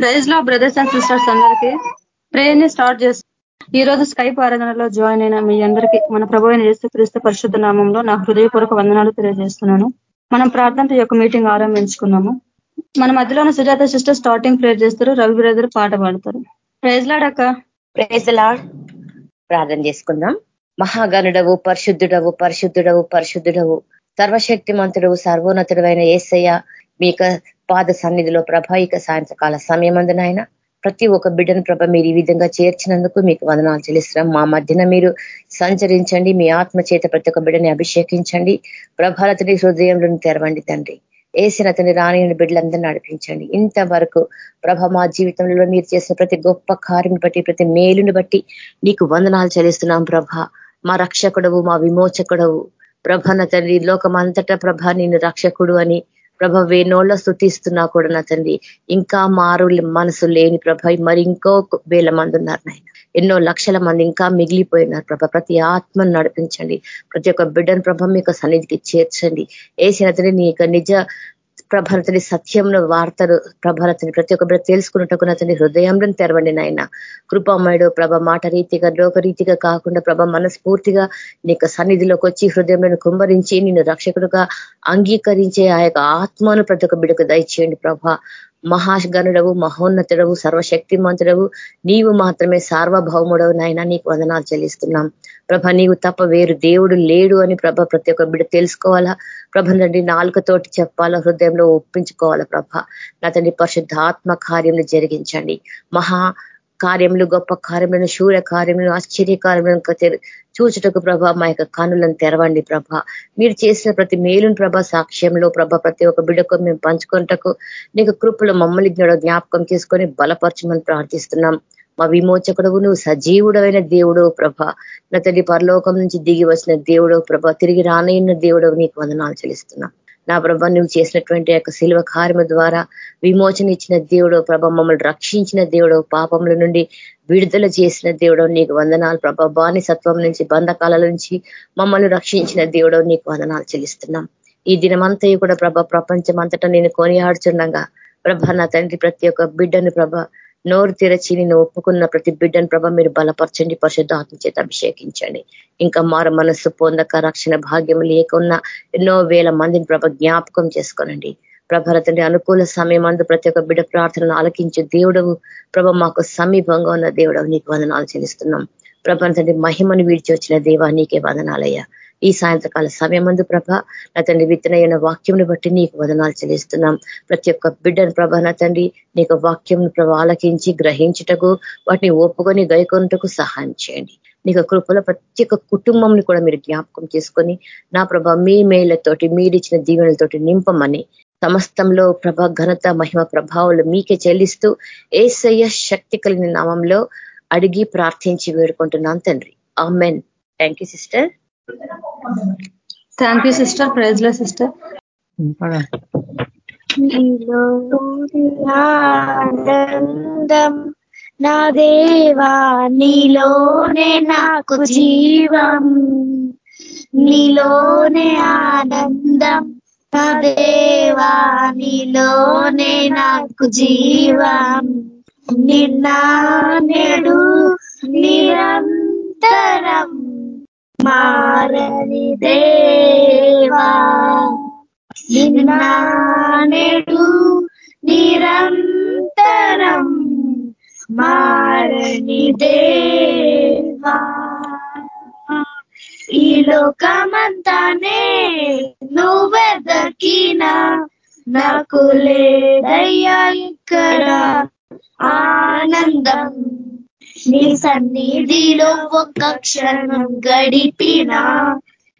ప్రైజ్లో brothers and sisters అందరికీ ప్రేయర్ని start చేస్తాం ఈ రోజు స్కైప్ ఆరాధనలో జాయిన్ అయిన మీ అందరికీ మన ప్రభు అయిన క్రీస్తు పరిశుద్ధ నామంలో నా హృదయపూర్వక వందనాలు తెలియజేస్తున్నాను. మనం ప్రార్థనతో యొక్క మీటింగ్ ఆరంభించుకున్నాము. మన మధ్యలోని సుజాత సిస్టర్ స్టార్టింగ్ ప్రేర్ చేస్తారు. రవి బ్రదర్ పాట పాడతారు. ప్రైజ్ లాడక్క ప్రైజ్ లాడ్. ప్రార్థన చేసుకుందాం. మహాగనుడవు పరిశుద్ధుడవు పరిశుద్ధుడవు పరిశుద్ధుడవు సర్వశక్తిమంతుడవు సర్వోన్నతుడు అయిన ఏసయ్య మీ పాద సన్నిధిలో ప్రభావిక సాయంత్రకాల సమయమందునైనా ప్రతి ఒక్క బిడ్డను ప్రభ మీరు ఈ విధంగా చేర్చినందుకు మీకు వందనాలు చెల్లిస్తున్నాం. మా మధ్యన మీరు సంచరించండి మీ ఆత్మ చేత ప్రతి ఒక్క బిడ్డని అభిషేకించండి. ప్రభాలతని హృదయంలో తెరవండి తండ్రి. వేసిన అతని రానియని బిడ్డలందరినీ నడిపించండి. ఇంతవరకు ప్రభ మా జీవితంలో మీరు చేసిన ప్రతి గొప్ప కార్యం బట్టి ప్రతి మేలుని బట్టి నీకు వందనాలు చెల్లిస్తున్నాం ప్రభ. మా రక్షకుడవు మా విమోచకుడవు. ప్రభ తండ్రి లోకమంతటా ప్రభ నేను రక్షకుడు అని ప్రభ వేనోళ్ళ స్థుతిస్తున్నా కూడా నా తండ్రి. ఇంకా మారు మనసు లేని ప్రభ మరి ఇంకో వేల మంది ఉన్నారు నాయన. ఎన్నో లక్షల మంది ఇంకా మిగిలిపోయినారు ప్రభ. ప్రతి ఆత్మను నడిపించండి. ప్రతి ఒక్క బిడ్డను ప్రభ యొక్క సన్నిధికి చేర్చండి. ఏసిన నీ నిజ ప్రభరతని సత్యంలో వార్తలు ప్రభరతని ప్రతి ఒక్క బిడ్డ తెలుసుకున్నట్టుకు అతని హృదయంలో తెరవండి నాయన. కృపామయుడు ప్రభ మాట రీతిగా లోకరీతిగా కాకుండా ప్రభ మనస్ఫూర్తిగా నీ సన్నిధిలోకి వచ్చి హృదయంలో కుమ్మరించి నిన్ను రక్షకుడుగా అంగీకరించే ఆ ఆత్మను ప్రతి ఒక్క బిడకు దయచేయండి ప్రభ. మహాగణుడవు మహోన్నతుడవు సర్వశక్తిమంతుడవు. నీవు మాత్రమే సార్వభౌముడవు నాయన నీకు వందనాలు చెల్లిస్తున్నాం. ప్రభ నీవు తప్ప వేరు దేవుడు లేడు అని ప్రభ ప్రతి ఒక్క బిడ్డ తెలుసుకోవాలా? ప్రభ నండి నాలుకతోటి చెప్పాలా? హృదయంలో ఒప్పించుకోవాలా ప్రభ? నా తండ్రి పరిశుద్ధ ఆత్మ జరిగించండి. మహా కార్యములు గొప్ప కార్యములను శూర కార్యములను ఆశ్చర్య కార్యములను చూచుటకు ప్రభ మా యొక్క కనులను తెరవండి ప్రభ. మీరు చేసిన ప్రతి మేలుని ప్రభ సాక్ష్యంలో ప్రభ ప్రతి ఒక్క బిడకు మేము పంచుకుంటకు నీకు కృపలు మమ్మల్ని జ్ఞాపకం చేసుకొని బలపరచమని ప్రార్థిస్తున్నాం. మా విమోచకుడు నువ్వు సజీవుడమైన దేవుడు ప్రభ. నా తల్లి పరలోకం నుంచి దిగి వచ్చిన దేవుడు ప్రభ. తిరిగి రానయ్యన్న దేవుడు నీకు వందనాలు చెల్లిస్తున్నాం. నా ప్రభ నువ్వు చేసినటువంటి యొక్క శిల్వ కార్యము ద్వారా విమోచన ఇచ్చిన దేవుడు ప్రభ మమ్మల్ని రక్షించిన దేవుడు పాపముల నుండి విడుదల చేసిన దేవుడు నీకు వందనాలు ప్రభ. బానిసత్వం నుంచి బంధకాల నుంచి మమ్మల్ని రక్షించిన దేవుడు నీకు వందనాలు చెల్లిస్తున్నాం. ఈ దినమంతా కూడా ప్రభ ప్రపంచం అంతటా నేను కొనియాడుచుండగా ప్రభ నా తండ్రి ప్రతి ఒక్క బిడ్డను ప్రభ నోరు తెరచి నేను ఒప్పుకున్న ప్రతి బిడ్డను ప్రభ మీరు బలపరచండి పరిశుద్ధాత్మ చేత అభిషేకించండి. ఇంకా మారు మనస్సు పొందక రక్షణ భాగ్యం లేకున్నా ఎన్నో వేల మందిని ప్రభ జ్ఞాపకం చేసుకోనండి. ప్రభరతండి అనుకూల సమయం అందు ప్రతి ఒక్క బిడ్డ ప్రార్థనను ఆలకించే దేవుడవు. ప్రభ మాకు సమీపంగా ఉన్న దేవుడవు. నీకు వందనాలు చెల్లిస్తున్నాం. ప్రభ మహిమను వీడిచి వచ్చిన దేవా నీకే వందనాలయ్యా. ఈ సాయంత్రకాల సమయమందు ప్రభ నా తండ్రి విత్తనైన వాక్యంని బట్టి నీకు వదనాలు చెల్లిస్తున్నాం. ప్రతి ఒక్క బిడ్డను ప్రభ నా తండ్రి నీకు వాక్యం ప్రభ ఆలకించి గ్రహించుటకు వాటిని ఒప్పుకొని గైకొనుటకు సహాయం చేయండి. నీకు కృపలో ప్రతి ఒక్క కుటుంబంని కూడా మీరు జ్ఞాపకం చేసుకొని నా ప్రభ మీ మేళ్ళతోటి మీరిచ్చిన దీవెనలతోటి నింపమని సమస్తంలో ప్రభ ఘనత మహిమ ప్రభావాలు మీకే చెల్లిస్తూ ఏసయ్య శక్తి కలిగిన నామంలో అడిగి ప్రార్థించి వేడుకుంటున్నాను తండ్రి. Amen. Thank you sister. Thank you sister ప్రైజ్లో సిస్టర్ ఆనందం నా దేవా నీలోనే నాకు జీవం. నీలోనే ఆనందం నా దేవా నీలోనే నాకు జీవం. నిన్న నేడు నిరంతరం మారని దేవా నిన్నాడు నిరంతరం మారని దేవా. ఈ లోకమంతానే నువ్వెదకినా నాకు లేదయ్యా ఇక్కడ ఆనందం. నీ సన్నిధిలో ఒక్క క్షణం గడిపిన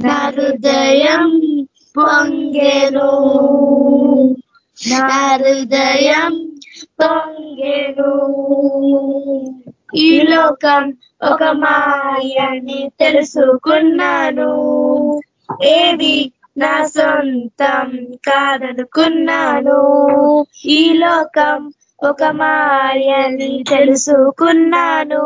నా హృదయం పొంగెను. నా హృదయం పొంగెను. ఈ లోకం ఒక మాయని తెలుసుకున్నాను. ఏది నా సొంతం కాదనుకున్నాను. ఈ లోకం ఒక మాయని తెలుసుకున్నాను.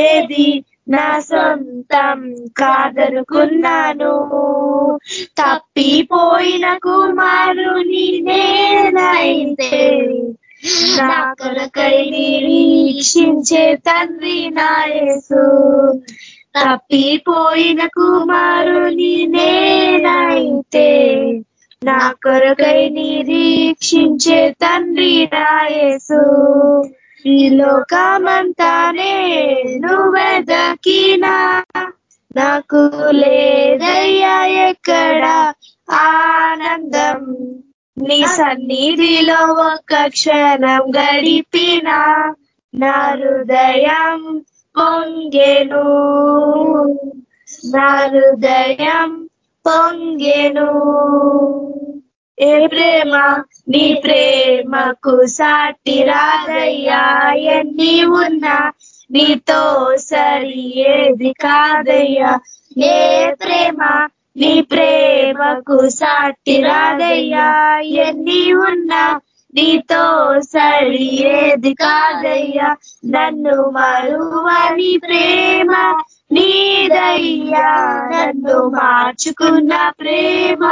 ఏది నా సొంతం కాదనుకున్నాను. తప్పిపోయిన కుమారుని నేనైతే నా కొరకై నిరీక్షించే తండ్రి నాయసు తప్పిపోయిన కుమారుని నేనైతే నా కొరకై నిరీక్షించే తండ్రి నాయసు ఈ లోకమంతానే నువ్వెదకినా నాకు లేదయ్యా ఎక్కడ ఆనందం. నీ సన్నిధిలో ఒక క్షణం గడిపిన నా హృదయం పొంగెను. నా హృదయం పొంగెను. ఏ ప్రేమ? నీ ప్రేమకు సాటి రాదయ్యా ఎన్ని ఉన్నా నీతో సరి ఏది కాదయ్యా. ఏ ప్రేమ? నీ ప్రేమకు సాటి రాదయ్యా ఎన్ని ఉన్నా నీతో సరి ఏది కాదయ్యా. నన్ను మరువని ప్రేమ నీదయ్యా నన్ను మార్చుకున్న ప్రేమ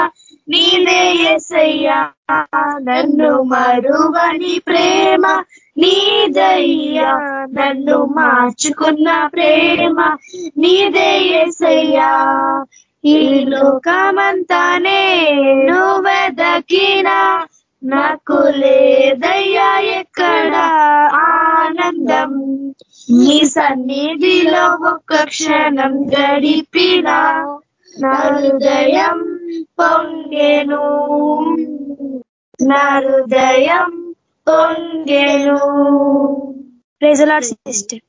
నీదే ఎసయ్యా నన్ను మరువని ప్రేమ నీదయ్యా నన్ను మార్చుకున్న ప్రేమ నీదే ఎసయ్యా. ఈ లోకమంతానే నువ్వెదకినా నాకు లేదయ్యా ఎక్కడ ఆనందం. నీ సన్నిధిలో ఒక్క క్షణం గడిపిన నా హృదయం పొంగెను. నా హృదయం పొంగెను. Praise lord sister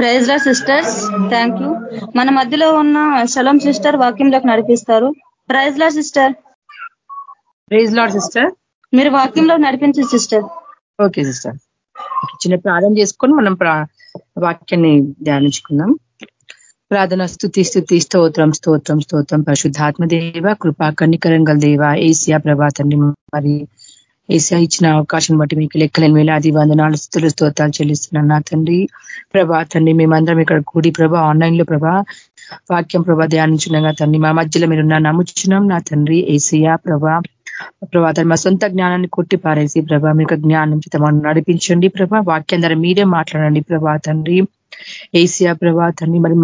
praise lord sisters thank you మన మధ్యలో ఉన్న శలం సిస్టర్ వాక్యంలోకి నడిపిస్తారు. Praise lord sister praise lord sister మీరు వాక్యంలో నడిపించు సిస్టర్ ఓకే సిస్టర్ చిన్న ప్రార్థన చేసుకొని మనం వాక్యాన్ని ధ్యానించుకుందాం. ప్రార్థన స్థుతి స్థుతి స్తోత్రం స్తోత్రం స్తోత్రం. పరిశుద్ధాత్మ దేవ కృపా కన్నికరంగల దేవ ఏసియా ప్రభాతండి మరి. ఏసియా ఇచ్చిన అవకాశం బట్టి మీకు లెక్కలేని వేలాది వందనాలు స్థుతులు స్తోత్రాలు చెల్లిస్తున్నాను నా తండ్రి. ప్రభా తండ్రి మేమందరం ఇక్కడ కూడి ప్రభా ఆన్లైన్లో ప్రభా వాక్యం ప్రభా ధ్యానించున్నాగా తండ్రి. మా మధ్యలో మీరు నమ్ముచున్నాం నా తండ్రి. ఏసియా ప్రభా ప్రభా మా సొంత జ్ఞానాన్ని కొట్టి పారేసి ప్రభా యొక్క జ్ఞానం చేతను నడిపించండి ప్రభా వాక్యం ద్వారా మీరే మాట్లాడండి ప్రభా తండ్రి. ఏసియా ప్రభా తండ్రి మరి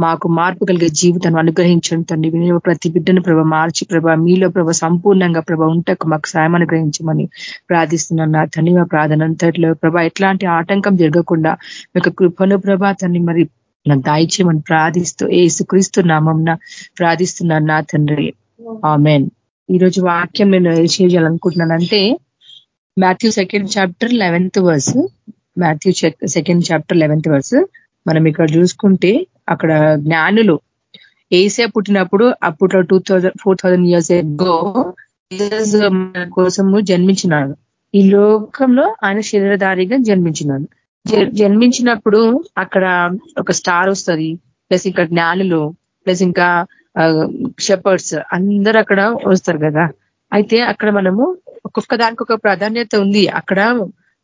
మాకు మార్పు కలిగే జీవితాన్ని అనుగ్రహించండి తండ్రి. వినియోగ ప్రతి బిడ్డను ప్రభ మార్చి ప్రభ మీలో ప్రభ సంపూర్ణంగా ప్రభ ఉంటకు మాకు సాయం అనుగ్రహించమని ప్రార్థిస్తున్నాను నా తండ్రి. మా ప్రార్థన అంతట్లో ప్రభ ఎట్లాంటి ఆటంకం జరగకుండా మీకు కృపను ప్రభా తండ్రి మరి నాకు దాయిచ్యమని ప్రార్థిస్తూ ఏసుక్రీస్తు నామం ప్రార్థిస్తున్నాను నా తండ్రి. ఆమెన్. ఈరోజు వాక్యం నేను share చేయాలనుకుంటున్నానంటే Matthew second chapter eleventh verse. Matthew second chapter eleventh verse. మనం ఇక్కడ చూసుకుంటే అక్కడ జ్ఞానులు. ఏసే పుట్టినప్పుడు అప్పట్లో two thousand four thousand years ago కోసము జన్మించినాడు. ఈ లోకంలో ఆయన శరీరధారిగా జన్మించినాడు. జన్మించినప్పుడు అక్కడ ఒక స్టార్ వస్తుంది. ప్లస్ ఇంకా జ్ఞానులు ప్లస్ ఇంకా షెపర్డ్స్ అందరు అక్కడ వస్తారు కదా. అయితే అక్కడ మనము ఒక్కొక్క దానికి ఒక ప్రాధాన్యత ఉంది. అక్కడ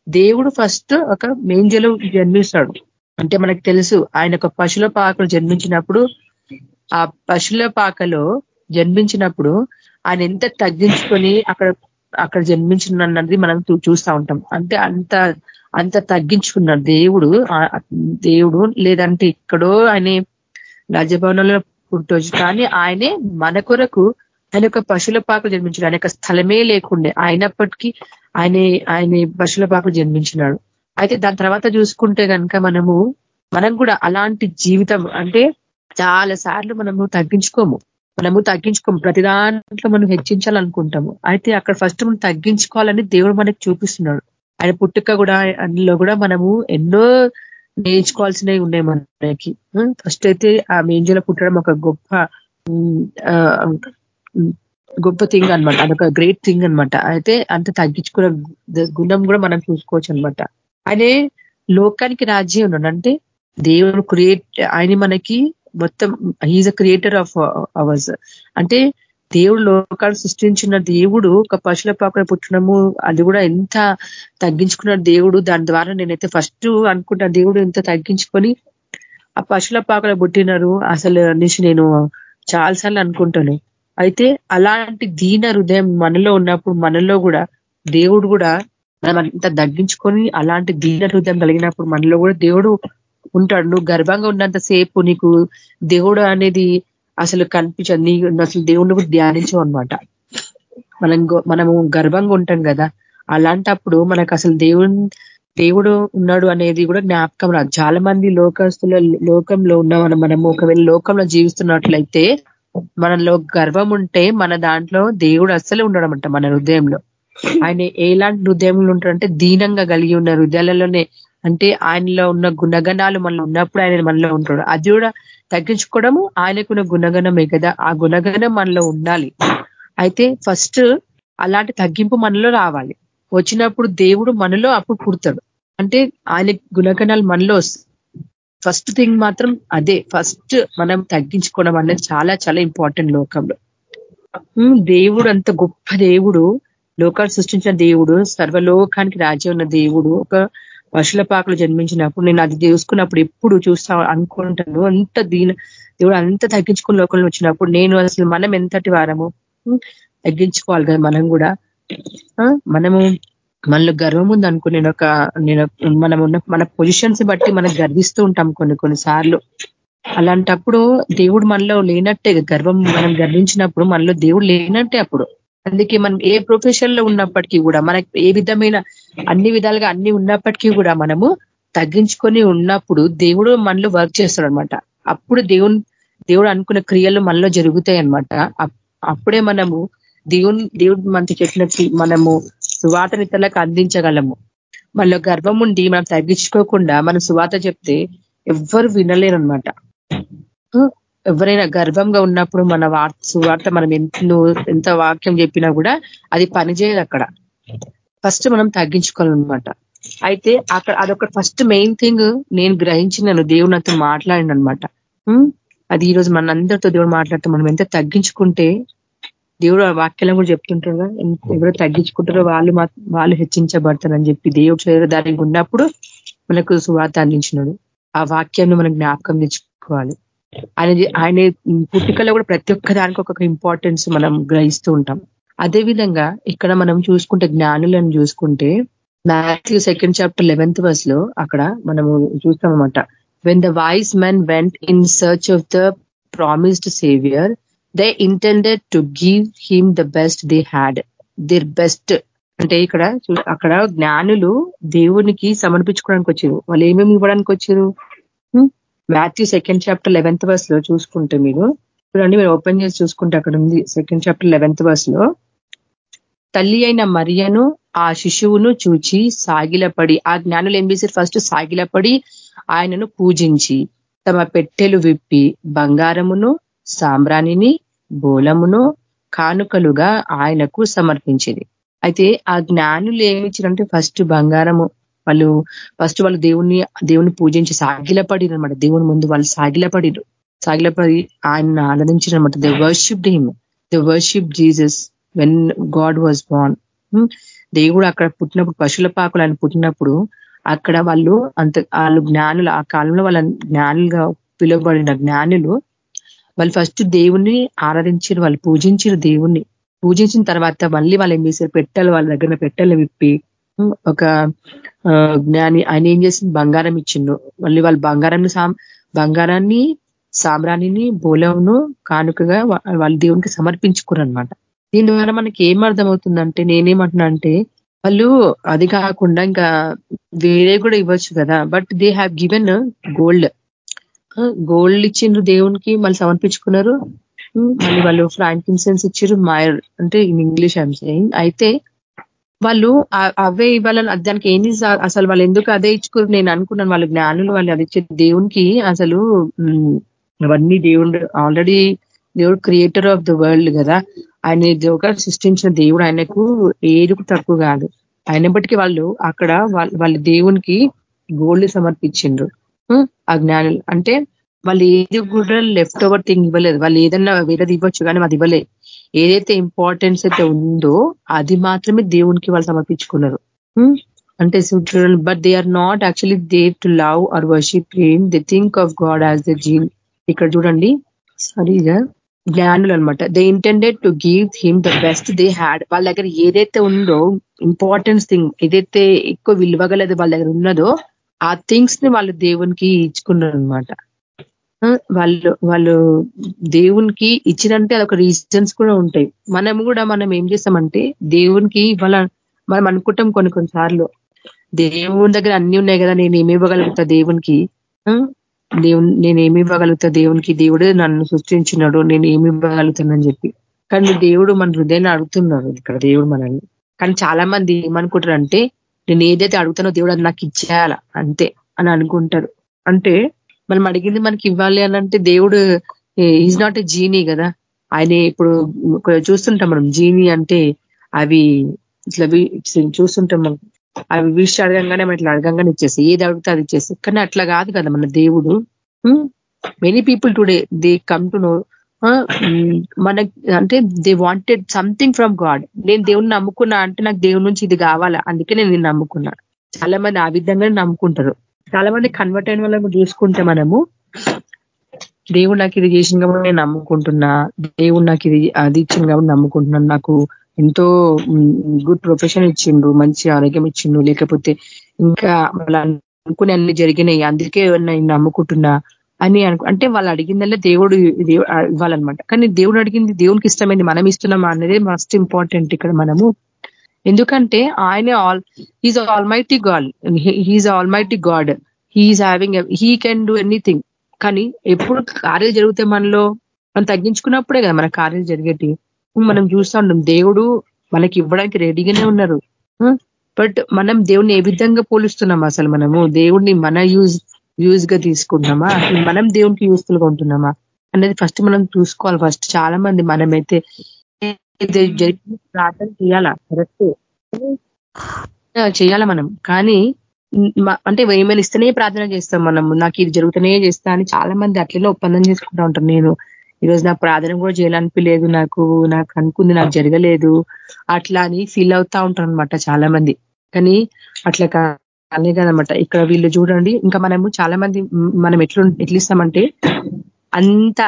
దేవుడు ఫస్ట్ ఒక మేంజలో జన్మిస్తాడు. అంటే మనకు తెలుసు ఆయన ఒక పశుల పాకలు జన్మించినప్పుడు ఆ పశుల పాకలో జన్మించినప్పుడు ఆయన ఎంత తగ్గించుకొని అక్కడ అక్కడ జన్మించినది మనం చూస్తూ ఉంటాం. అంటే అంత అంత తగ్గించుకున్నాడు దేవుడు. దేవుడు లేదంటే ఇక్కడో ఆయన రాజభవనంలో పుట్టొచ్చు కానీ ఆయనే మన కొరకు ఆయన యొక్క పశుల పాకలు జన్మించాడు. ఆయన యొక్క స్థలమే లేకుండే. అయినప్పటికీ ఆయన ఆయన పశుల పాకలు జన్మించినాడు. అయితే దాని తర్వాత చూసుకుంటే కనుక మనము మనం కూడా అలాంటి జీవితం అంటే చాలా సార్లు మనము తగ్గించుకోము. మనము తగ్గించుకోము. ప్రతి దాంట్లో మనం హెచ్చించాలనుకుంటాము. అయితే అక్కడ ఫస్ట్ మనం తగ్గించుకోవాలని దేవుడు మనకి చూపిస్తున్నాడు. ఆయన పుట్టుక కూడా అందులో కూడా మనము ఎన్నో నేర్చుకోవాల్సినవి ఉన్నాయి మనకి ఫస్ట్ అయితే ఆ మేంజలో పుట్టడం ఒక గొప్ప గొప్ప థింగ్ అనమాట అదొక గ్రేట్ థింగ్ అనమాట అయితే అంత తగ్గించుకున్న గుణం కూడా మనం చూసుకోవచ్చు అనమాట అనే లోకానికి రాజ్యం ఉన్నాడు. అంటే దేవుడు క్రియేట్ ఆయన మనకి మొత్తం he's a creator of ours అంటే దేవుడు లోకాన్ని సృష్టించిన దేవుడు ఒక పశుల పాకడ పుట్టడము అది కూడా ఎంత తగ్గించుకున్న దేవుడు దాని ద్వారా నేనైతే ఫస్ట్ అనుకుంటా దేవుడు ఎంత తగ్గించుకొని ఆ పశుల పాకల పుట్టినారు. అసలు అనేసి నేను చాలాసార్లు అనుకుంటాను. అయితే అలాంటి దీన హృదయం మనలో ఉన్నప్పుడు మనలో కూడా దేవుడు కూడా మనం అంత తగ్గించుకొని అలాంటి దీన హృదయం కలిగినప్పుడు మనలో కూడా దేవుడు ఉంటాడు. నువ్వు గర్భంగా ఉన్నంత సేపు నీకు దేవుడు అనేది అసలు కనిపించదు. నీ అసలు దేవుడిని కూడా ధ్యానించవు అనమాట మనం మనము గర్వంగా ఉంటాం కదా. అలాంటప్పుడు మనకు అసలు దేవుని దేవుడు ఉన్నాడు అనేది కూడా జ్ఞాపకం రాదు. చాలా మంది లోకస్తుల లోకంలో ఉన్న మనము ఒకవేళ లోకంలో జీవిస్తున్నట్లయితే మనలో గర్వం ఉంటే మన దాంట్లో దేవుడు అస్సలు ఉండడమంట మన హృదయంలో. ఆయన ఎలాంటి హృదయంలో ఉంటాడంటే దీనంగా కలిగి ఉన్న హృదయాలలోనే. అంటే ఆయనలో ఉన్న గుణగణాలు మనలో ఉన్నప్పుడు ఆయన మనలో ఉంటాడు. అది కూడా తగ్గించుకోవడము ఆయనకున్న గుణగణమే కదా. ఆ గుణగణం మనలో ఉండాలి. అయితే ఫస్ట్ అలాంటి తగ్గింపు మనలో రావాలి. వచ్చినప్పుడు దేవుడు మనలో అప్పుడు పుడతాడు. అంటే ఆయన గుణగణాలు మనలో ఫస్ట్ థింగ్ మాత్రం అదే. ఫస్ట్ మనం తగ్గించుకోవడం అనేది చాలా చాలా ఇంపార్టెంట్ లోకంలో. దేవుడు అంత గొప్ప దేవుడు. లోకాలు సృష్టించిన దేవుడు సర్వలోకానికి రాజ్యం ఉన్న దేవుడు. ఒక పశుల పాకలు జన్మించినప్పుడు నేను అది చూసుకున్నప్పుడు ఎప్పుడు చూస్తా అనుకుంటాను. అంత దీని దేవుడు అంత తగ్గించుకున్న లోకంలో వచ్చినప్పుడు నేను అసలు మనం ఎంతటి వారము? తగ్గించుకోవాలి కదా మనం కూడా. మనము మనలో గర్వం ఉంది అనుకో నేను ఒక నేను మనం ఉన్న మన పొజిషన్స్ బట్టి మనం గర్విస్తూ ఉంటాం కొన్ని కొన్నిసార్లు అలాంటప్పుడు దేవుడు మనలో లేనట్టే గర్వం మనం గర్వించినప్పుడు మనలో దేవుడు లేనట్టే అప్పుడు. అందుకే మనం ఏ ప్రొఫెషన్లో ఉన్నప్పటికీ కూడా మనకి ఏ విధమైన అన్ని విధాలుగా అన్ని ఉన్నప్పటికీ కూడా మనము తగ్గించుకొని ఉన్నప్పుడు దేవుడు మనలో వర్క్ చేస్తాడు అనమాట అప్పుడు దేవుని దేవుడు అనుకున్న క్రియలు మనలో జరుగుతాయి అనమాట అప్పుడే మనము దేవుని దేవుడు మనకి చెప్పినట్టు మనము సువాత ఇతరులకు అందించగలము. మనలో గర్వం ఉండి మనం తగ్గించుకోకుండా మనం సువాత చెప్తే ఎవ్వరు వినలేరు అనమాట ఎవరైనా గర్వంగా ఉన్నప్పుడు మన సువార్త మనం ఎంత ఎంత వాక్యం చెప్పినా కూడా అది పనిచేయదు అక్కడ. ఫస్ట్ మనం తగ్గించుకోవాలన్నమాట. అయితే అక్కడ అదొక ఫస్ట్ మెయిన్ థింగ్ నేను గ్రహించినాను దేవుడు నాతో మాట్లాడిన అనమాట అది ఈరోజు మన అందరితో దేవుడు మాట్లాడితే మనం ఎంత తగ్గించుకుంటే దేవుడు ఆ వాక్యాలను కూడా చెప్తుంటారు ఎవరు తగ్గించుకుంటారో వాళ్ళు వాళ్ళు హెచ్చించబడతారని చెప్పి దేవుడు దానికి ఉన్నప్పుడు మనకు సువార్త అందించినాడు. ఆ వాక్యాన్ని మనం జ్ఞాపకం తెచ్చుకోవాలి. ఆయన ఆయన పుట్టికలో కూడా ప్రతి ఒక్క దానికి ఒక్కొక్క ఇంపార్టెన్స్ మనం గ్రహిస్తూ ఉంటాం. అదే విధంగా ఇక్కడ మనం చూసుకుంటే జ్ఞానులను చూసుకుంటే మాథ్యూ సెకండ్ చాప్టర్ లెవెన్త్ వర్స్లో అక్కడ మనము చూస్తాం అనమాట when the wise men went in search of the promised saviour they intended to give him the best they had their best అంటే ఇక్కడ అక్కడ జ్ఞానులు దేవునికి సమర్పించుకోవడానికి వచ్చారు. వాళ్ళు ఏమేమి ఇవ్వడానికి వచ్చారు మాథ్యూ సెకండ్ చాప్టర్ లెవెన్త్ వర్స్లో చూసుకుంటే మీరు చూడండి మీరు ఓపెన్ చేసి చూసుకుంటే అక్కడ ఉంది సెకండ్ చాప్టర్ లెవెన్త్ వర్స్లో తల్లి అయిన మరియను ఆ శిశువును చూచి సాగిలపడి ఆ జ్ఞానులు ఏం చేశారు? ఫస్ట్ సాగిలపడి ఆయనను పూజించి తమ పెట్టెలు విప్పి బంగారమును సాంబ్రాణిని బోలమును కానుకలుగా ఆయనకు సమర్పించింది. అయితే ఆ జ్ఞానులు ఏమిచ్చారంటే ఫస్ట్ బంగారము వాళ్ళు ఫస్ట్ వాళ్ళు దేవుణ్ణి దేవుని పూజించి సాగిలపడిరు అనమాట దేవుని ముందు వాళ్ళు సాగిలపడిరు. సాగిలపడి ఆయన ఆనందించిన అనమాట the worship him the worship Jesus when God was born దేవుడు అక్కడ పుట్టినప్పుడు పశుల పాకులు ఆయన పుట్టినప్పుడు అక్కడ వాళ్ళు అంత వాళ్ళు జ్ఞానులు ఆ కాలంలో వాళ్ళ జ్ఞానులుగా పిలువబడిన జ్ఞానులు వాళ్ళు ఫస్ట్ దేవుణ్ణి ఆరాధించారు వాళ్ళు పూజించారు దేవుణ్ణి. పూజించిన తర్వాత మళ్ళీ వాళ్ళు ఏం చేశారు? పెట్టలు వాళ్ళ దగ్గర పెట్టలు విప్పి hmm, ఒక జ్ఞాని ఆయన ఏం చేసింది బంగారం ఇచ్చిండు. మళ్ళీ వాళ్ళు బంగారం బంగారాన్ని సామ్రాణిని బోలంను కానుకగా వాళ్ళ దేవునికి సమర్పించుకోరు అనమాట దీని ద్వారా మనకి ఏం అర్థమవుతుందంటే నేనేమంటున్నా అంటే వాళ్ళు అది కాకుండా ఇంకా వేరే కూడా ఇవ్వచ్చు కదా. But they have given gold. Gold ఇచ్చిండ్రు దేవునికి మళ్ళీ సమర్పించుకున్నారు. మళ్ళీ వాళ్ళు ఫ్రాంకిన్సెన్స్ ఇచ్చారు మాయర్. అంటే ఇన్ ఇంగ్లీష్ ఐమ్ సేయింగ్. అయితే వాళ్ళు అవే ఇవ్వాలని దానికి ఏంది అసలు వాళ్ళు ఎందుకు అదే ఇచ్చుకుని నేను అనుకున్నాను వాళ్ళు జ్ఞానులు వాళ్ళు అది ఇచ్చే దేవునికి అసలు అవన్నీ దేవుడు ఆల్రెడీ దేవుడు క్రియేటర్ ఆఫ్ ద వరల్డ్ కదా. ఆయన ఒక సృష్టించిన దేవుడు. ఆయనకు ఏది తక్కువ కాదు. అయినప్పటికీ వాళ్ళు అక్కడ వాళ్ళ దేవునికి గోల్డ్ సమర్పించిండ్రు. ఆ జ్ఞానులు. అంటే వాళ్ళు ఏది కూడా లెఫ్ట్ ఓవర్ థింగ్ ఇవ్వలేదు. వాళ్ళు ఏదన్నా వేరేది ఇవ్వచ్చు కానీ అది ఇవ్వలేదు. ఏదైతే ఇంపార్టెన్స్ అయితే ఉందో అది మాత్రమే దేవునికి వాళ్ళు సమర్పించుకున్నారు. Hmm? అంటే but they are not actually they to love or worship him they think of God as the genie ఇక్కడ చూడండి. సారీగా జ్ఞానులు అనమాట they intended to give him the best they had వాళ్ళ దగ్గర ఏదైతే ఉందో ఇంపార్టెన్స్ థింగ్ ఏదైతే ఎక్కువ విలువగలది వాళ్ళ దగ్గర ఉన్నదో ఆ థింగ్స్ని వాళ్ళు దేవునికి ఇచ్చుకున్నారు అనమాట వాళ్ళు వాళ్ళు దేవునికి ఇచ్చినంటే అదొక రీజన్స్ కూడా ఉంటాయి. మనం కూడా మనం ఏం చేస్తామంటే దేవునికి ఇవాళ మనం అనుకుంటాం కొన్ని కొన్నిసార్లు దేవుని దగ్గర అన్ని ఉన్నాయి కదా నేను ఏమి ఇవ్వగలుగుతా దేవునికి? దేవుని నేను ఏమి ఇవ్వగలుగుతా దేవునికి? దేవుడు నన్ను సృష్టించినాడు నేను ఏమి ఇవ్వగలుగుతానని చెప్పి. కానీ దేవుడు మన హృదయాన్ని అడుగుతున్నాడు ఇక్కడ దేవుడు మనల్ని. కానీ చాలా మంది ఏమనుకుంటారు అంటే నేను ఏదైతే అడుగుతానో దేవుడు అది నాకు ఇచ్చేయాల? అంతే అని అనుకుంటారు. అంటే మనం అడిగింది మనకి ఇవ్వాలి అని అంటే దేవుడు ఈజ్ నాట్ ఎ జీనీ కదా. ఆయన ఇప్పుడు చూస్తుంటాం మనం జీనీ అంటే అవి ఇట్లా చూస్తుంటాం మనం. అవి విష్ అడగంగానే మనం ఇట్లా అడగంగానే ఇచ్చేసి ఏది అడిగితే అది ఇచ్చేసి కానీ అట్లా కాదు కదా మన దేవుడు. Many people today they come to know మన అంటే they wanted something from God నేను దేవుని నమ్ముకున్నా అంటే నాకు దేవుడి నుంచి ఇది కావాలా? అందుకే నేను నమ్ముకున్నా. చాలా మంది ఆ విధంగానే నమ్ముకుంటారు. చాలా మంది కన్వర్ట్ అయిన వాళ్ళని చూసుకుంటే మనము దేవుడు నాకు ఇది చేసిన కాబట్టి నేను నమ్ముకుంటున్నా దేవుడు నాకు ఇది అది ఇచ్చింది కాబట్టి నమ్ముకుంటున్నాను నాకు ఎంతో గుడ్ ప్రొఫెషన్ ఇచ్చిండు మంచి ఆరోగ్యం ఇచ్చిండు లేకపోతే ఇంకా వాళ్ళ అనుకునే అన్ని జరిగినాయి. అందుకే నేను నమ్ముకుంటున్నా అని అనుకు అంటే వాళ్ళు అడిగిందల్లే దేవుడు ఇవ్వాలన్నమాట. కానీ దేవుడు అడిగింది దేవునికి ఇష్టమైంది మనం ఇస్తున్నామా అనేది మస్ట్ ఇంపార్టెంట్ ఇక్కడ మనము ఎందుకంటే ఆయనే all is almighty God he's almighty God he is having he can do anything కానీ ఎప్పుడు కార్యాలు జరిగితే మనలో మనం తగ్గించుకున్నప్పుడే కదా మన కార్యాలు జరిగేటి. మనం చూస్తూ ఉంటాం దేవుడు మనకి ఇవ్వడానికి రెడీగానే ఉన్నారు. Hmm? బట్ మనం దేవుడిని ఏ విధంగా పోలుస్తున్నాం అసలు మనము? దేవుడిని మన యూజ్ యూజ్గా తీసుకుంటున్నామా మనం దేవునికి యూస్ఫుల్గా ఉంటున్నామా? అనేది ఫస్ట్ మనం చూసుకోవాలి ఫస్ట్ చాలా మంది మనమైతే ప్రార్థన చేయాలా? కరెక్ట్ చేయాలా మనం. కానీ అంటే ఏమైనా ఇస్తేనే ప్రార్థన చేస్తాం మనం. నాకు ఇది జరుగుతూనే చేస్తా అని చాలా మంది అట్లనే ఒప్పందం చేసుకుంటా ఉంటారు. నేను ఈరోజు నాకు ప్రార్థన కూడా చేయాలనిపించలేదు నాకు నాకు అనుకుంది నాకు జరగలేదు. అట్లా అని ఫీల్ అవుతా ఉంటారు అనమాట చాలా మంది కానీ అట్లా కాలే కదనమాట ఇక్కడ వీళ్ళు చూడండి ఇంకా మనము చాలా మంది మనం ఎట్లు ఎట్లిస్తామంటే అంత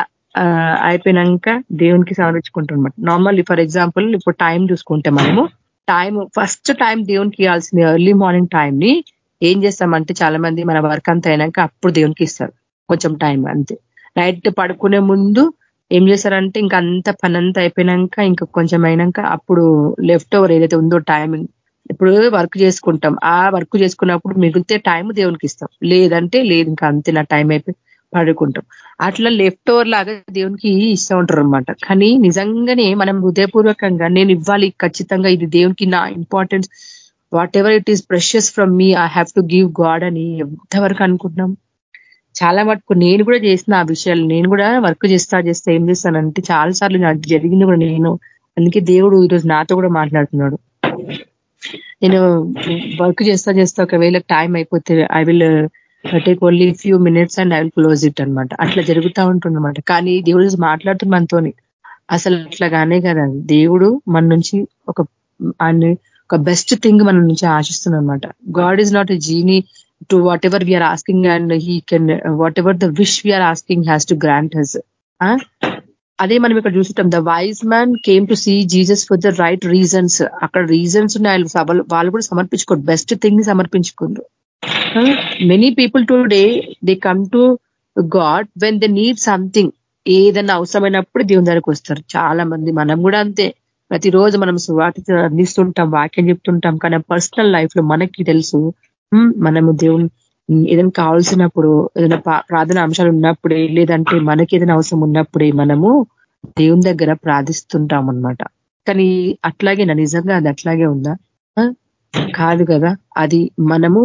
అయిపోయినాక దేవునికి సమర్పించుకుంటాం అనమాట నార్మల్ ఫర్ ఎగ్జాంపుల్ ఇప్పుడు టైం చూసుకుంటే మనము టైం ఫస్ట్ టైం దేవునికి ఇవ్వాల్సింది ఎర్లీ మార్నింగ్ టైం ని ఏం చేస్తామంటే చాలా మంది మన వర్క్ అంతా అయినాక అప్పుడు దేవునికి ఇస్తారు. కొంచెం టైం అంతే. నైట్ పడుకునే ముందు ఏం చేస్తారంటే ఇంకా అంత పని అంతా అయిపోయినాక ఇంకా కొంచెం అయినాక అప్పుడు లెఫ్ట్ ఓవర్ ఏదైతే ఉందో టైమింగ్ ఇప్పుడు వర్క్ చేసుకుంటాం. ఆ వర్క్ చేసుకున్నప్పుడు మిగిలితే టైం దేవునికి ఇస్తాం. లేదంటే లేదు ఇంకా అంతే నా టైం అయిపోయి పడుకుంటాం. అట్లా లెఫ్ట్ ఓవర్ లాగా దేవునికి ఇస్తూ ఉంటారు అనమాట కానీ నిజంగానే మనం హృదయపూర్వకంగా నేను ఇవ్వాలి ఖచ్చితంగా ఇది దేవునికి నా importance whatever it is precious from me I have to give God అని ఎంతవరకు అనుకుంటున్నాం? చాలా మటుకు నేను కూడా చేసిన ఆ విషయాలు నేను కూడా వర్క్ చేస్తా చేస్తా ఏం చేస్తానంటే చాలా సార్లు నాకు జరిగింది కూడా నేను. అందుకే దేవుడు ఈరోజు నాతో కూడా మాట్లాడుతున్నాడు. నేను వర్క్ చేస్తా చేస్తా ఒకవేళ టైం అయిపోతే I will take only few minutes and I will close it అనమాట అట్లా జరుగుతూ ఉంటుందన్నమాట. కానీ దేవుడు మాట్లాడుతుంది మనతోని. అసలు అట్లా కానే కదా దేవుడు మన నుంచి ఒక ఒక బెస్ట్ థింగ్ మన నుంచి ఆశిస్తుందనమాట God is not a genie to whatever we are asking and he can whatever the wish we are asking has to grant he's అదే మనం ఇక్కడ చూస్తుంటాం. The wise man came to see Jesus for the right reasons అక్కడ reasons ఉన్నాయి. వాళ్ళు కూడా సమర్పించుకోరు. Best thing సమర్పించుకుండ్రు. Many people today they come to God when they need something ఏదన్నా అవసరమైనప్పుడు దేవుని దగ్గరకు వస్తారు. చాలా మంది మనం కూడా అంతే. ప్రతిరోజు మనం వాటి అందిస్తుంటాం వాక్యం చెప్తుంటాం కానీ పర్సనల్ లైఫ్లో మనకి తెలుసు. మనము దేవుని ఏదైనా కావాల్సినప్పుడు ఏదైనా ప్రార్థన అంశాలు ఉన్నప్పుడే లేదంటే మనకి ఏదైనా అవసరం ఉన్నప్పుడే మనము దేవుని దగ్గర ప్రార్థిస్తుంటాం అనమాట కానీ అట్లాగే నిజంగా అది అట్లాగే ఉందా? కాదు కదా. అది మనము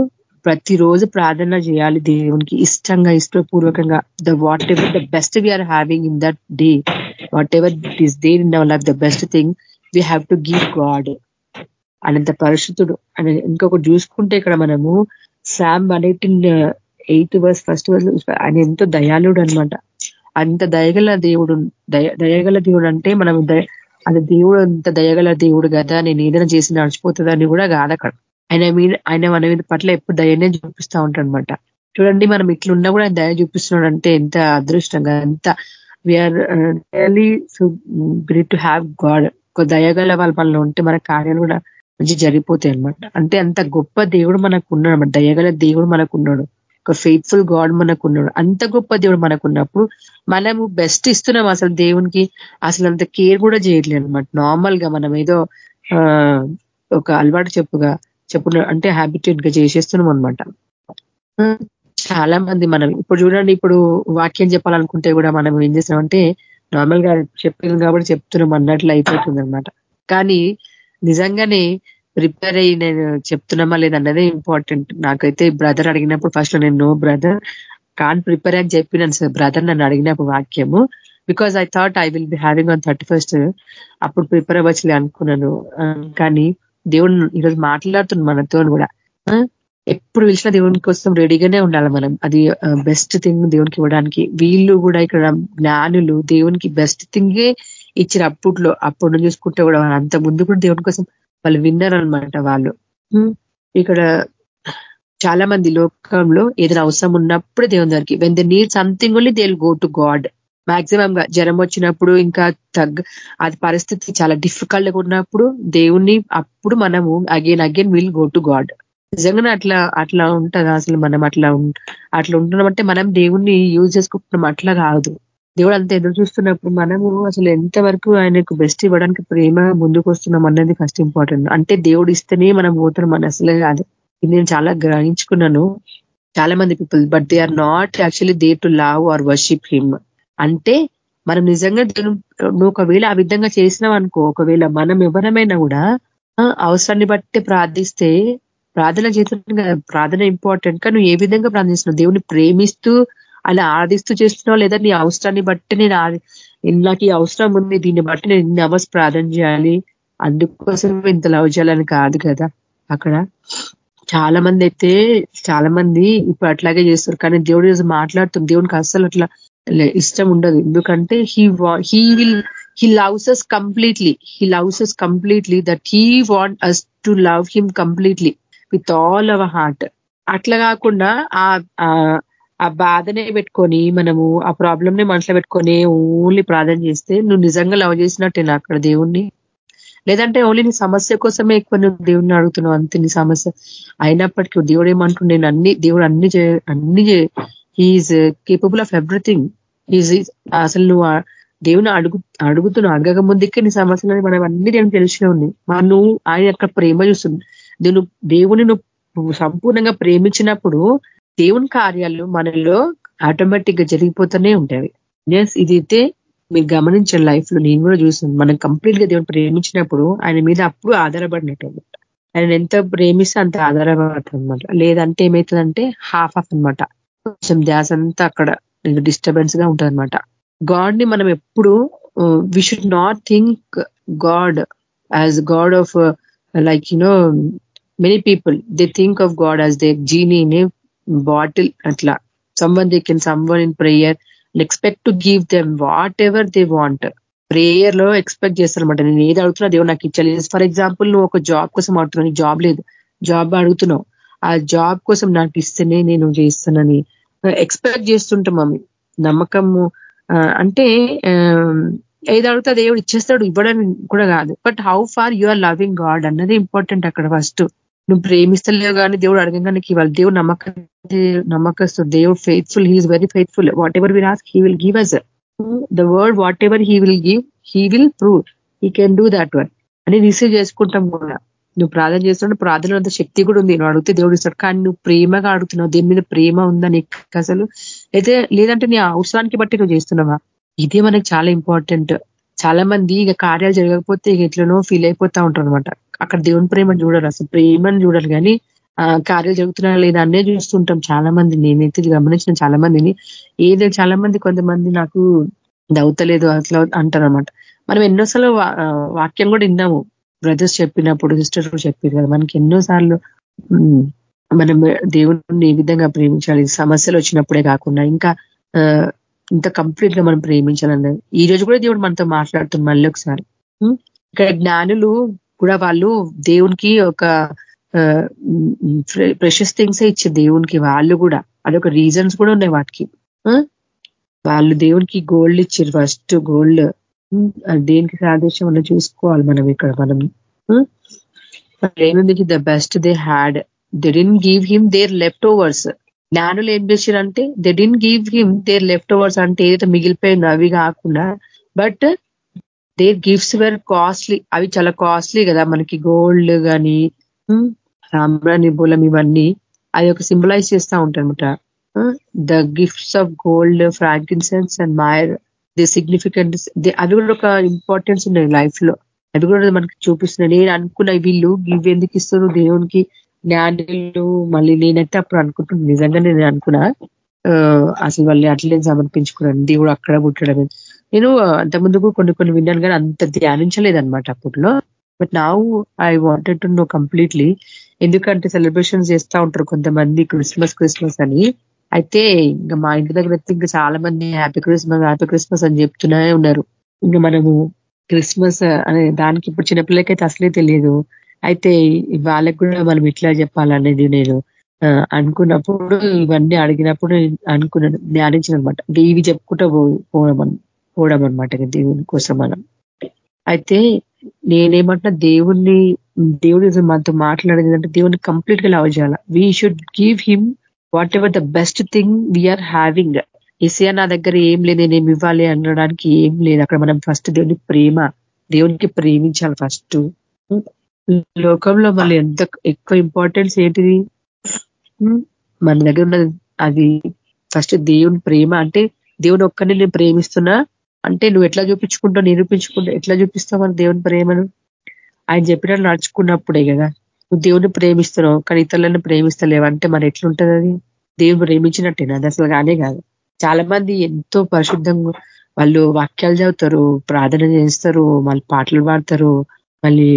ప్రతిరోజు ప్రార్థన చేయాలి దేవునికి. ఇష్టంగా ఇష్టపూర్వకంగా. The whatever the best we are having in that day whatever it is there in our life the best thing we have to give God అనంత పరిశుద్ధుడు అని ఇంకొకటి చూసుకుంటే ఇక్కడ మనము శామ్ అనేటిన్ ఎయిత్ వర్స్ ఫస్ట్ వర్స్ ఆయన ఎంతో దయాళుడు అనమాట అంత దయగల దేవుడు దయ దయగల దేవుడు అంటే మనం అది దేవుడు అంత దయగల దేవుడు కదా నేను ఏదైనా చేసి నడిచిపోతుందని కూడా కాదు అక్కడ. ఆయన మీద ఆయన మన మీద పట్ల ఎప్పుడు దయనే చూపిస్తూ ఉంటాడనమాట చూడండి మనం ఇట్లున్నా కూడా దయ చూపిస్తున్నాడు అంటే ఎంత అదృష్టంగా ఎంత we are really great to have God దయగల వాళ్ళ మనలో ఉంటే మన కార్యాలు కూడా మంచి జరిగిపోతాయి అనమాట అంటే అంత గొప్ప దేవుడు మనకు ఉన్నాడు అనమాట దయగల దేవుడు మనకు ఉన్నాడు ఒక ఫెయిత్ఫుల్ గాడ్ మనకు ఉన్నాడు అంత గొప్ప దేవుడు మనకు ఉన్నప్పుడు మనము బెస్ట్ ఇస్తున్నాం అసలు దేవునికి. అసలు అంత కేర్ కూడా చేయట్లేదు అనమాట నార్మల్గా మనం ఏదో uh, ఒక అలవాటు చెప్పుగా చెప్పు అంటే హ్యాబిటేట్గా చేసేస్తున్నాం అనమాట చాలా మంది మనం ఇప్పుడు చూడండి ఇప్పుడు వాక్యం చెప్పాలనుకుంటే కూడా మనం ఏం చేస్తామంటే నార్మల్గా చెప్పింది కాబట్టి చెప్తున్నాం అన్నట్లు అయిపోతుంది అనమాట కానీ నిజంగానే ప్రిపేర్ అయ్యి నేను చెప్తున్నామా లేదన్నదే ఇంపార్టెంట్ నాకైతే బ్రదర్ అడిగినప్పుడు ఫస్ట్ నేను నో బ్రదర్ కాన్ ప్రిపేర్ అని చెప్పినాను సార్. బ్రదర్ నన్ను అడిగినప్పుడు వాక్యము because I thought I will be having on thirty first అప్పుడు ప్రిపేర్ అవ్వచ్చులే అనుకున్నాను. కానీ దేవుడు ఈరోజు మాట్లాడుతుంది మనతో కూడా. ఎప్పుడు పిలిచిన దేవుని కోసం రెడీగానే ఉండాలి మనం. అది బెస్ట్ థింగ్ దేవునికి ఇవ్వడానికి. వీళ్ళు కూడా ఇక్కడ జ్ఞానులు దేవునికి బెస్ట్ థింగే ఇచ్చిన అప్పట్లో. అప్పుడు చూసుకుంటే కూడా అంత ముందు కూడా దేవుని కోసం వాళ్ళు విన్నారు అనమాట వాళ్ళు ఇక్కడ చాలా మంది లోకంలో ఏదైనా అవసరం ఉన్నప్పుడు దేవుని దగ్గరికి. When the need something only they go to God maximum గా జ్వరం వచ్చినప్పుడు ఇంకా తగ్గ అది పరిస్థితి చాలా డిఫికల్ట్గా ఉన్నప్పుడు దేవుణ్ణి అప్పుడు మనము again again will go to God నిజంగానే అట్లా అట్లా ఉంటుంది అసలు మనం అట్లా అట్లా ఉంటున్నామంటే మనం దేవుణ్ణి యూజ్ చేసుకుంటున్నాం అట్లా కాదు. దేవుడు అంత ఎదురు చూస్తున్నప్పుడు మనము అసలు ఎంతవరకు ఆయనకు బెస్ట్ ఇవ్వడానికి ప్రేమ ముందుకు వస్తున్నాం అన్నది ఫస్ట్ ఇంపార్టెంట్ అంటే దేవుడు ఇస్తేనే మనం పోతున్నాం అని అసలే కాదు. ఇది నేను చాలా గ్రహించుకున్నాను. చాలా మంది people but they are not actually they to love or worship him అంటే మనం నిజంగా నువ్వు ఒకవేళ ఆ విధంగా చేసినావు అనుకో ఒకవేళ మనం ఎవరమైనా కూడా అవసరాన్ని బట్టి ప్రార్థిస్తే ప్రార్థన చేస్తున్నా ప్రార్థన ఇంపార్టెంట్గా నువ్వు ఏ విధంగా ప్రార్థిస్తున్నావు? దేవుని ప్రేమిస్తూ అలా ఆరాధిస్తూ చేస్తున్నావు? లేదా నీ అవసరాన్ని బట్టి నేను నాకు ఈ అవసరం ఉంది దీన్ని బట్టి నేను ఇన్ని అవర్స్ ప్రార్థన చేయాలి. అందుకోసం ఇంత లవ్ చేయాలని కాదు కదా అక్కడ. చాలా మంది అయితే చాలా మంది ఇప్పుడు అట్లాగే చేస్తారు. కానీ దేవుడు రోజు మాట్లాడుతుంది. దేవునికి అస్సలు అట్లా ఇష్టం ఉండదు ఎందుకంటే he he will he loves us completely he loves us completely that he want us to love him completely with all our heart అట్లా కాకుండా ఆ బాధనే పెట్టుకొని మనము ఆ ప్రాబ్లంనే మనసులో పెట్టుకొని ఓన్లీ ప్రార్థన చేస్తే నువ్వు నిజంగా లవ్ చేసినట్టేనా అక్కడ దేవుణ్ణి. లేదంటే ఓన్లీ నీ సమస్య కోసమే ఎక్కువ నువ్వు దేవుణ్ణి అడుగుతున్నావు అంతే నీ సమస్య. అయినప్పటికీ దేవుడు ఏమంటుండే? అన్ని దేవుడు అన్ని అన్ని he is capable of everything he's అసలు నువ్వు దేవుని అడుగు అడుగుతున్నావు అడగక ముందుకే నీ సమస్యలు మనం అన్ని దేవుని తెలిసిన ఉంది. నువ్వు ఆయన అక్కడ ప్రేమ చూస్తుంది. నేను దేవుని నువ్వు సంపూర్ణంగా ప్రేమించినప్పుడు దేవుని కార్యాలు మనలో ఆటోమేటిక్గా జరిగిపోతూనే ఉంటాయి. ఎస్ ఇదైతే మీరు గమనించిన లైఫ్లో నేను కూడా చూసాను మనం కంప్లీట్గా దేవుని ప్రేమించినప్పుడు ఆయన మీద అప్పుడు ఆధారపడినట్టు అనమాట ఆయన ఎంత ప్రేమిస్తే అంత ఆధారపడతారు అనమాట లేదంటే ఏమవుతుందంటే హాఫ్ ఆఫ్ అనమాట కొంచెం ధ్యాస అంతా అక్కడ డిస్టర్బెన్స్గా ఉంటుందన్నమాట. గాడ్ని మనం ఎప్పుడు we should not think God as God of like you know many people they think of God as they genie in a bottle అట్లా. Someone they can someone in prayer expect to give them whatever they want ప్రేయర్లో expect చేస్తారనమాట నేను ఏది అడుగుతున్నా దేవుడు నాకు ఇచ్చాలి for example నువ్వు ఒక job కోసం అడుగుతున్నావు జాబ్ లేదు. జాబ్ అడుగుతున్నావు. ఆ జాబ్ కోసం నాకు ఇస్తేనే నేను చేస్తానని ఎక్స్పెక్ట్ చేస్తుంటాం మమ్మీ నమ్మకము అంటే ఏది అడుగుతా దేవుడు ఇచ్చేస్తాడు ఇవ్వడం కూడా కాదు. But how far you are loving God అన్నది ఇంపార్టెంట్ అక్కడ ఫస్ట్ నువ్వు ప్రేమిస్తలేవు కానీ దేవుడు అడగంగా నీకు ఇవ్వాలి. దేవుడు నమ్మక నమ్మకస్తుడు దేవుడు faithful he is very faithful whatever we ask he will give us the word whatever he will give he will prove he can do that one అని రిసీవ్ చేసుకుంటాం కూడా. నువ్వు ప్రార్థన చేస్తున్నాడు ప్రార్థన అంత శక్తి కూడా ఉంది. నువ్వు అడిగితే దేవుడు ఇస్తాడు. కానీ నువ్వు ప్రేమగా అడుగుతున్నావు. దేని మీద ప్రేమ ఉందా నీకు అసలు? అయితే లేదంటే నీ అవసరానికి బట్టి నువ్వు చేస్తున్నావా? ఇదే మనకి చాలా ఇంపార్టెంట్ చాలా మంది ఇక కార్యాలు జరగకపోతే ఇక ఎట్లనో ఫీల్ అయిపోతా ఉంటారు అనమాట అక్కడ దేవుని ప్రేమను చూడాలి అసలు ప్రేమను చూడాలి కానీ కార్యాలు జరుగుతున్నా లేదా అన్నే చూస్తుంటాం చాలా మంది. నేనైతే గమనించిన చాలా మందిని. ఏదో చాలా మంది కొంతమంది నాకు దౌతలేదు అట్లా అంటారనమాట మనం ఎన్నోసార్లు వాక్యం కూడా విన్నాము. బ్రదర్స్ చెప్పినప్పుడు సిస్టర్ కూడా చెప్పారు కదా మనకి ఎన్నోసార్లు మనం దేవుడిని ఏ విధంగా ప్రేమించాలి సమస్యలు వచ్చినప్పుడే కాకుండా ఇంకా ఇంత కంప్లీట్గా మనం ప్రేమించాలన్నది ఈ రోజు కూడా దేవుడు మనతో మాట్లాడుతుంది మళ్ళీ ఒకసారి. ఇక్కడ జ్ఞానులు కూడా వాళ్ళు దేవునికి ఒక ప్రెషస్ థింగ్స్ ఇచ్చే దేవునికి వాళ్ళు కూడా అదొక రీజన్స్ కూడా ఉన్నాయి వాటికి. వాళ్ళు దేవునికి గోల్డ్ ఇచ్చారు ఫస్ట్ గోల్డ్ దేనికి సాదృశ్యం మనం చూసుకోవాలి మనం ఇక్కడ మనం. ఏముంది the best they had they didn't give him their leftovers జ్ఞానులు ఏం చేశారంటే they didn't give him their leftovers అంటే ఏదైతే మిగిలిపోయిందో అవి కాకుండా but their gifts were costly అవి చాలా కాస్ట్లీ కదా మనకి గోల్డ్ కానీ రామ్రాని బూలం ఇవన్నీ. అది ఒక సింబలైజ్ చేస్తూ ఉంటారనమాట the gifts of gold frankincense and myrrh the significant అవి కూడా ఒక ఇంపార్టెన్స్ ఉన్నాయి లైఫ్లో. అవి కూడా మనకి చూపిస్తున్నాయి నేను అనుకున్న వీళ్ళు ఇవి ఎందుకు ఇస్తారు దేవునికి జ్ఞానులు? మళ్ళీ నేనైతే అప్పుడు అనుకుంటున్నాను నిజంగా నేను అనుకున్నా అసలు వాళ్ళు అట్లనే సమర్పించుకున్నాను. దేవుడు అక్కడ పుట్టడం నేను అంతకుముందుకు కొన్ని కొన్ని విన్నాను కానీ అంత ధ్యానించలేదు అనమాట అప్పట్లో. But now I wanted to know completely ఎందుకంటే సెలబ్రేషన్స్ చేస్తూ ఉంటారు కొంతమంది క్రిస్మస్ క్రిస్మస్ అని. అయితే ఇంకా మా ఇంటి దగ్గర అయితే ఇంకా చాలా మంది హ్యాపీ క్రిస్మస్ హ్యాపీ క్రిస్మస్ అని చెప్తూనే ఉన్నారు. ఇంకా మనము క్రిస్మస్ అనే దానికి ఇప్పుడు చిన్నపిల్లకైతే అసలే తెలియదు. అయితే వాళ్ళకి కూడా మనం ఇట్లా చెప్పాలనేది నేను అనుకున్నప్పుడు ఇవన్నీ అడిగినప్పుడు అనుకున్నాను ధ్యానించిన అనమాట అంటే ఇవి చెప్పుకుంటూ పోవడం పోవడం అనమాట దేవుని కోసం మనం. అయితే నేనేమంటున్నా దేవుణ్ణి దేవుడి మనతో మాట్లాడేది అంటే దేవుని కంప్లీట్గా లవ్ చేయాలి? We should give him whatever the best thing we are having Isaiah నా దగ్గర ఏం లేదు నేనేమి ఇవ్వాలి అనడానికి ఏం లేదు. అక్కడ మనం ఫస్ట్ దేవుని ప్రేమ దేవునికి ప్రేమించాలి ఫస్ట్ లోకంలో మళ్ళీ ఎంత ఎక్కువ ఇంపార్టెన్స్ ఏంటిది? మన దగ్గర ఉన్నది అది ఫస్ట్ దేవుని ప్రేమ. అంటే దేవుని ఒక్కరిని నేను ప్రేమిస్తున్నా అంటే నువ్వు ఎట్లా చూపించుకుంటావు నిరూపించుకుంటా ఎట్లా చూపిస్తావు మన దేవుని ప్రేమను? ఆయన చెప్పినట్టు నడుచుకున్నప్పుడే కదా. నువ్వు దేవుని ప్రేమిస్తున్నావు కానీ ఇతరులను ప్రేమిస్తలేవు అంటే మరి ఎట్లుంటది అది? దేవుని ప్రేమించినట్టేనా అది అసలు కానే కాదు. చాలా మంది ఎంతో పరిశుద్ధంగా వాళ్ళు వాక్యాలు చదువుతారు ప్రార్థన చేస్తారు మళ్ళీ పాటలు పాడతారు మళ్ళీ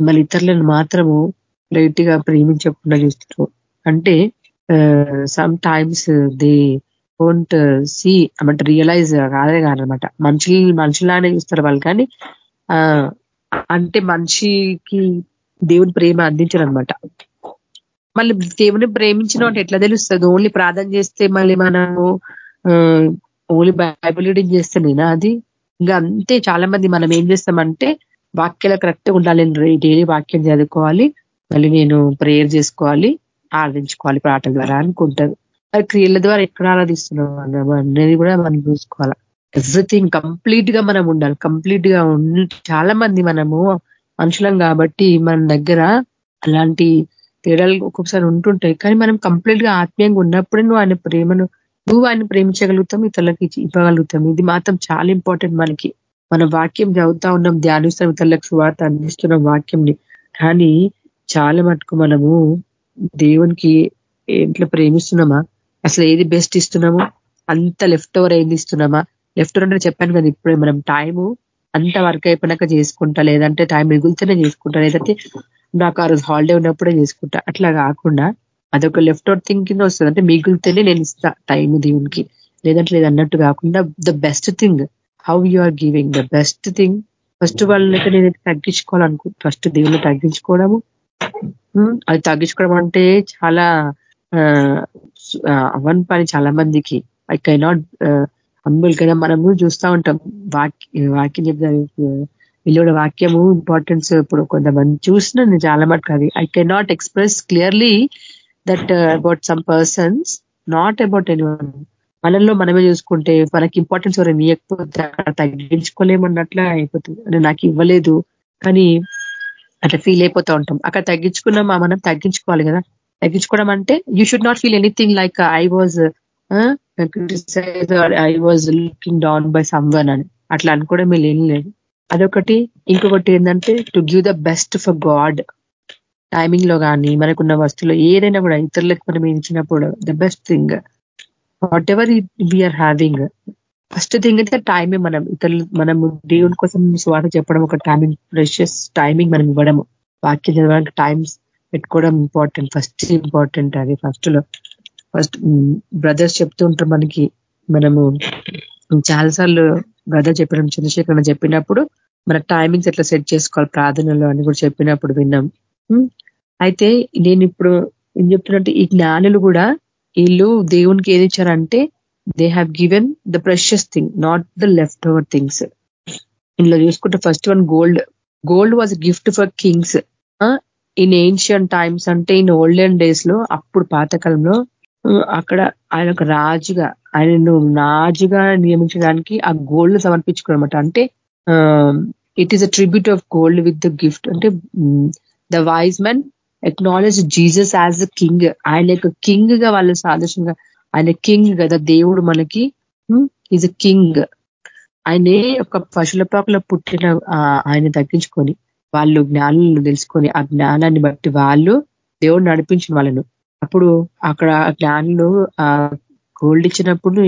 మళ్ళీ ఇతరులను మాత్రము లైట్గా ప్రేమించకుండా చూస్తారు. అంటే sometimes they don't see అంటే రియలైజ్ కాదే కాదనమాట. మనుషులు మనుషులానే చూస్తారు వాళ్ళు కానీ అంటే మనిషికి దేవుని ప్రేమ అందించరు అనమాట మళ్ళీ దేవుని ప్రేమించిన అంటే ఎట్లా తెలుస్తుంది? ఓన్లీ ప్రార్థన చేస్తే మళ్ళీ మనము ఓన్లీ బైబుల్ రీడింగ్ చేస్తేనేనా అది? ఇంకా అంతే చాలా మంది మనం ఏం చేస్తామంటే వాక్యాలు కరెక్ట్ ఉండాలి. డైలీ వాక్యం చదువుకోవాలి. మళ్ళీ నేను ప్రేయర్ చేసుకోవాలి. ఆరాధించుకోవాలి ప్రార్థన ద్వారా అనుకుంటారు. అది క్రియల ద్వారా ఎక్కడ ఆరాధిస్తున్నాం అనేది కూడా మనం చూసుకోవాలి. ఎవ్రీథింగ్ కంప్లీట్గా మనం ఉండాలి. కంప్లీట్గా చాలా మంది మనము మనుషులం కాబట్టి మన దగ్గర అలాంటి తేడాలు ఒక్కొక్కసారి ఉంటుంటాయి. కానీ మనం కంప్లీట్గా ఆత్మీయంగా ఉన్నప్పుడే నువ్వు ఆయన ప్రేమను నువ్వు ఆయన ప్రేమించగలుగుతాం ఇతరులకు ఇవ్వగలుగుతాం ఇది మాత్రం చాలా ఇంపార్టెంట్ మనకి. మన వాక్యం చదువుతా ఉన్నాం ధ్యానిస్తాం ఇతరులకు సువార్త అందిస్తున్నాం వాక్యంని. కానీ చాలా మటుకు మనము దేవునికి ఇంట్లో ప్రేమిస్తున్నామా? అసలు ఏది బెస్ట్ ఇస్తున్నాము? అంత లెఫ్ట్ ఓవర్ ఏది ఇస్తున్నామా? లెఫ్ట్ ఓవర్ అంటే చెప్పాను కదా ఇప్పుడే మనం టైము అంత వర్క్ అయిపోయినాక చేసుకుంటా లేదంటే టైం మిగులుతూనే చేసుకుంటా లేదంటే నాకు ఆ రోజు హాలిడే ఉన్నప్పుడే చేసుకుంటా. అట్లా కాకుండా అదొక లెఫ్ట్ అవుట్ థింగ్ కింద వస్తుంది. అంటే మిగిలితేనే నేను ఇస్తా టైం దేవునికి. లేదంటే లేదన్నట్టు కాకుండా the best thing how you are giving the best thing first వాళ్ళనైతే నేను తగ్గించుకోవాలనుకో ఫస్ట్ దేవుని తగ్గించుకోవడము. అది తగ్గించుకోవడం అంటే చాలా అవన్ పని చాలా మందికి. ఐ కెనాట్ నాట్ కదా మనము చూస్తూ ఉంటాం వాక్ వాక్యం చెప్తారు వీళ్ళు వాక్యము ఇంపార్టెన్స్ ఇప్పుడు కొంతమంది చూసిన నేను చాలా మటుకు అది. I cannot express clearly that about some persons not about any మనల్లో మనమే చూసుకుంటే మనకి ఇంపార్టెన్స్ ఎవరైనా ఇవ్వకపోతే అక్కడ తగ్గించుకోలేమన్నట్లే అయిపోతుంది. అంటే నాకు ఇవ్వలేదు కానీ అట్లా ఫీల్ అయిపోతూ ఉంటాం. అక్కడ తగ్గించుకున్నామా? మనం తగ్గించుకోవాలి కదా. తగ్గించుకోవడం అంటే you should not feel anything like I was I was looking down by someone అని. అట్లా అనుకోవడం మీరు ఏం లేదు. అదొకటి. ఇంకొకటి ఏంటంటే to give the best for God టైమింగ్లో కానీ మనకున్న వస్తువులు ఏదైనా కూడా ఇతరులకు మనం ఇచ్చినప్పుడు the best thing whatever we are having first thing అయితే టైమే మనం. ఇతరులు మనము దేవుని కోసం స్వార్థ చెప్పడం ఒక టైమింగ్ ప్రెషియస్ టైమింగ్ మనం ఇవ్వడము. వాక్యం చదవడానికి టైమ్స్ పెట్టుకోవడం ఇంపార్టెంట్ ఫస్ట్ ఇంపార్టెంట్ అది ఫస్ట్లో. ఫస్ట్ బ్రదర్స్ చెప్తూ ఉంటారు మనకి. మనము చాలాసార్లు బ్రదర్ చెప్పిన చంద్రశేఖర్ చెప్పినప్పుడు మన టైమింగ్స్ ఎట్లా సెట్ చేసుకోవాలి ప్రార్థనలో అని కూడా చెప్పినప్పుడు విన్నాం. అయితే నేను ఇప్పుడు ఏం చెప్తున్నట్టు ఈ జ్ఞానులు కూడా వీళ్ళు దేవునికి ఏది ఇచ్చారంటే they have given the precious thing not the left over things ఇందులో చూసుకుంటే first one gold gold was gift for kings in ancient times అంటే ఇన్ ఓల్డెన్ డేస్లో అప్పుడు పాతకాలంలో అక్కడ ఆయన ఒక రాజుగా ఆయనను రాజుగా నియమించడానికి ఆ గోల్డ్ సమర్పించుకోనమాట అంటే it is a tribute of gold with the gift అంటే the wise men acknowledge Jesus as a king ఆయన యొక్క కింగ్గా వాళ్ళు సాదృశ్యంగా ఆయన కింగ్ కదా దేవుడు మనకి ఈజ్ అ కింగ్ ఆయనే ఒక పశుల పాకలో పుట్టిన ఆయన తగ్గించుకొని వాళ్ళు జ్ఞానాలను తెలుసుకొని ఆ జ్ఞానాన్ని బట్టి వాళ్ళు దేవుడు నడిపించిన వాళ్ళను. అప్పుడు అక్కడ జ్ఞానులు ఆ గోల్డ్ ఇచ్చినప్పుడు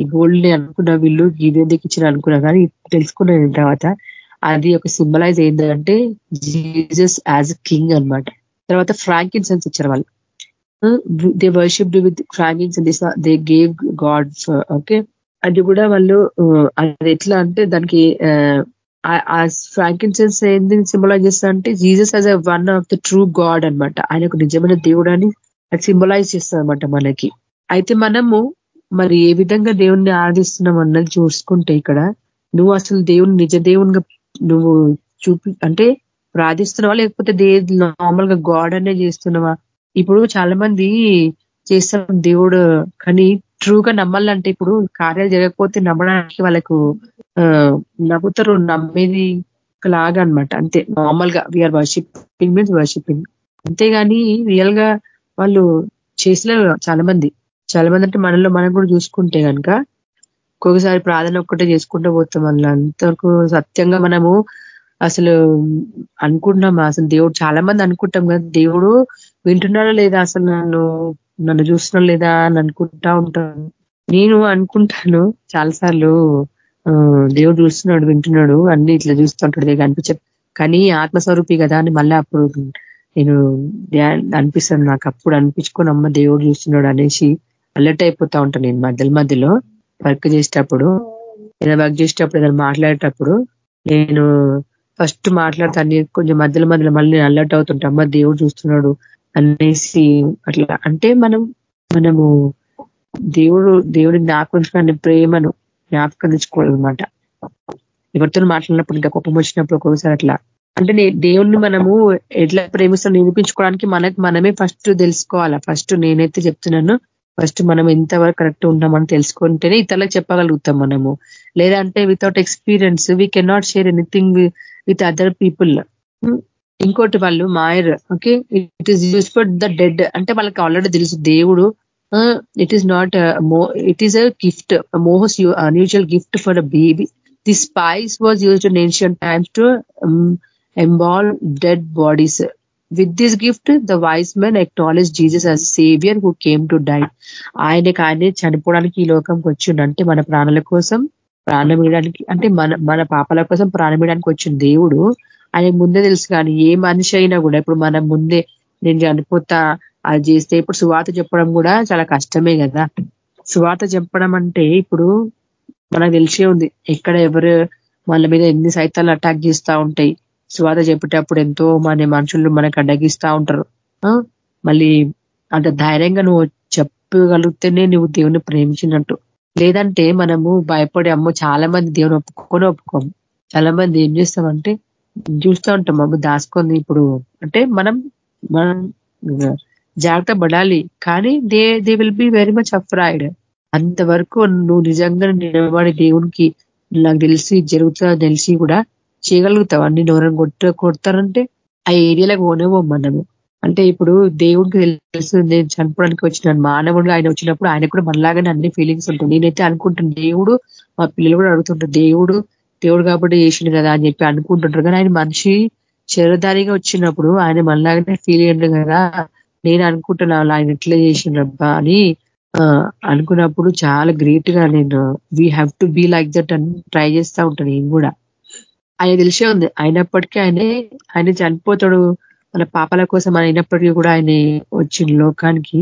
ఈ గోల్డ్ని అనుకున్న వీళ్ళు గీవేదికి ఇచ్చిన అనుకున్నా కానీ తెలుసుకున్న తర్వాత అది ఒక సింబలైజ్ ఏంటంటే జీజస్ యాజ్ కింగ్ అనమాట తర్వాత ఫ్రాంకిన్ సెన్స్ ఇచ్చారు వాళ్ళు. They worshipped with frankincense they gave God okay అది కూడా వాళ్ళు uh, అది ఎట్లా అంటే దానికి uh, ఫ్రాంకిన్ సెన్స్ ఏంది సింబలైజ్ చేస్తా అంటే Jesus as a one of the true God అనమాట ఆయన ఒక నిజమైన దేవుడు అని అది సింబలైజ్ చేస్తుంది అనమాట మనకి. అయితే మనము మరి ఏ విధంగా దేవుణ్ణి ఆరాధిస్తున్నాం అన్నది చూసుకుంటే ఇక్కడ నువ్వు అసలు దేవుని నిజ దేవునిగా నువ్వు చూపి అంటే ప్రార్థిస్తున్నావా? లేకపోతే దే నార్మల్గా గాడ్ అనే చేస్తున్నావా? ఇప్పుడు చాలా మంది చేస్తాం దేవుడు కానీ ట్రూగా నమ్మాలంటే ఇప్పుడు కార్యాలు జరగకపోతే నమ్మడానికి వాళ్ళకు నవ్వుతారు నమ్మేది లాగా అనమాట అంతే నార్మల్గా వీఆర్ వర్షిపింగ్ మీన్స్ వర్షిపింగ్ అంతేగాని రియల్గా వాళ్ళు చేసలేరు చాలా మంది చాలా మంది అంటే మనలో మనం కూడా చూసుకుంటే కనుక ఒక్కొక్కసారి ప్రార్థన ఒక్కటే చేసుకుంటూ పోతాం అందులో. అంతవరకు సత్యంగా మనము అసలు అనుకుంటున్నాం. అసలు దేవుడు చాలా మంది అనుకుంటాం కదా. దేవుడు వింటున్నాడా లేదా? అసలు నన్ను నన్ను చూస్తున్నా లేదా అని అనుకుంటా ఉంటాను నేను అనుకుంటాను. చాలాసార్లు దేవుడు చూస్తున్నాడు వింటున్నాడు అన్ని ఇట్లా చూస్తుంటాడు దగ్గర అనిపించ కానీ ఆత్మస్వరూపి కదా అని మళ్ళీ అప్పుడు నేను అనిపిస్తాను. నాకు అప్పుడు అనిపించుకొని అమ్మ దేవుడు చూస్తున్నాడు అనేసి అలర్ట్ అయిపోతా ఉంటాను నేను మధ్యలో మధ్యలో వర్క్ చేసేటప్పుడు ఏదైనా వర్క్ చేసేటప్పుడు ఏదైనా మాట్లాడేటప్పుడు నేను ఫస్ట్ మాట్లాడతాను కొంచెం మధ్యలో మధ్యలో మళ్ళీ నేను అలర్ట్ అవుతుంటా. అమ్మ దేవుడు చూస్తున్నాడు అనేసి అట్లా. అంటే మనం మనము దేవుడు దేవుడి జ్ఞాపకం ప్రేమను జ్ఞాపకం తెచ్చుకోవాలన్నమాట. ఎవరితో మాట్లాడినప్పుడు ఇంకా కోపం వచ్చినప్పుడు ఒక్కొక్కసారి అట్లా. అంటే దేవుణ్ణి మనము ఎట్లా ప్రేమిస్తాం నిరూపించుకోవడానికి మనకు మనమే ఫస్ట్ తెలుసుకోవాలా. ఫస్ట్ నేనైతే చెప్తున్నాను ఫస్ట్ మనం ఎంతవరకు కరెక్ట్ ఉన్నామని తెలుసుకుంటేనే ఇతరులకు చెప్పగలుగుతాం మనము. లేదంటే without experience we cannot share anything with other people ఇంకోటి వాళ్ళు myrrh okay it is use for the dead అంటే వాళ్ళకి ఆల్రెడీ తెలుసు దేవుడు it is not it is a gift most unusual gift for a baby the spice was used in ancient times to embalm dead bodies with this gift the wise men acknowledge Jesus as saviour who came to die ఆయనకి ఆయనే చనిపోవడానికి ఈ లోకంకి వచ్చిండు అంటే మన ప్రాణాల కోసం ప్రాణం ఇవ్వడానికి అంటే మన మన పాపాల కోసం ప్రాణం ఇవ్వడానికి వచ్చిన దేవుడు ఆయన ముందే తెలుసు కానీ ఏ మనిషి అయినా కూడా ఇప్పుడు మనం ముందే నేను చనిపోతా అది చేస్తే ఇప్పుడు సువాత చెప్పడం కూడా చాలా కష్టమే కదా. సువాత చెప్పడం అంటే ఇప్పుడు మనకు తెలిసే ఉంది ఎక్కడ ఎవరు వాళ్ళ మీద ఎన్ని సైతాలు అటాక్ చేస్తూ ఉంటాయి. స్వాద చెప్పేటప్పుడు ఎంతో మన మనుషులు మనకు అడ్డగిస్తూ ఉంటారు. మళ్ళీ అంత ధైర్యంగా నువ్వు చెప్పగలిగితేనే నువ్వు దేవుని ప్రేమించినట్టు. లేదంటే మనము భయపడి అమ్మో చాలా మంది దేవుని ఒప్పుకొని ఒప్పుకోము. చాలా మంది ఏం చేస్తామంటే చూస్తూ ఉంటాం అమ్మ దాచుకొని ఇప్పుడు అంటే మనం మనం జాగ్రత్త పడాలి. కానీ they they will be very much afraid అంతవరకు నువ్వు నిజంగా నిలబడి దేవునికి నాకు తెలిసి జరుగుతుందో తెలిసి కూడా చేయగలుగుతావు. అన్ని నోరం కొట్ట కొడతారంటే ఆ ఏరియాలకు పోనేవో మనము. అంటే ఇప్పుడు దేవుడికి తెలుసు నేను చనిపోవడానికి వచ్చిన మానవుడు ఆయన వచ్చినప్పుడు ఆయన కూడా మనలాగానే అన్ని ఫీలింగ్స్ ఉంటుంది నేనైతే అనుకుంటాను దేవుడు మా పిల్లలు కూడా అడుగుతుంటారు దేవుడు దేవుడు కాబట్టి చేసిండు కదా అని చెప్పి అనుకుంటుంటారు. కానీ ఆయన మనిషి శరీరధారిగా వచ్చినప్పుడు ఆయన మనలాగానే ఫీల్ అయ్యండు కదా. నేను అనుకుంటున్నా ఆయన ఎట్లా చేసిండ్రబ్బా అని అనుకున్నప్పుడు చాలా గ్రేట్గా నేను we have to be like that అని ట్రై చేస్తూ ఉంటాను నేను కూడా. ఆయన తెలిసే ఉంది. అయినప్పటికీ ఆయనే ఆయన చనిపోతాడు. మన పాపాల కోసం అయినప్పటికీ కూడా ఆయన వచ్చిన లోకానికి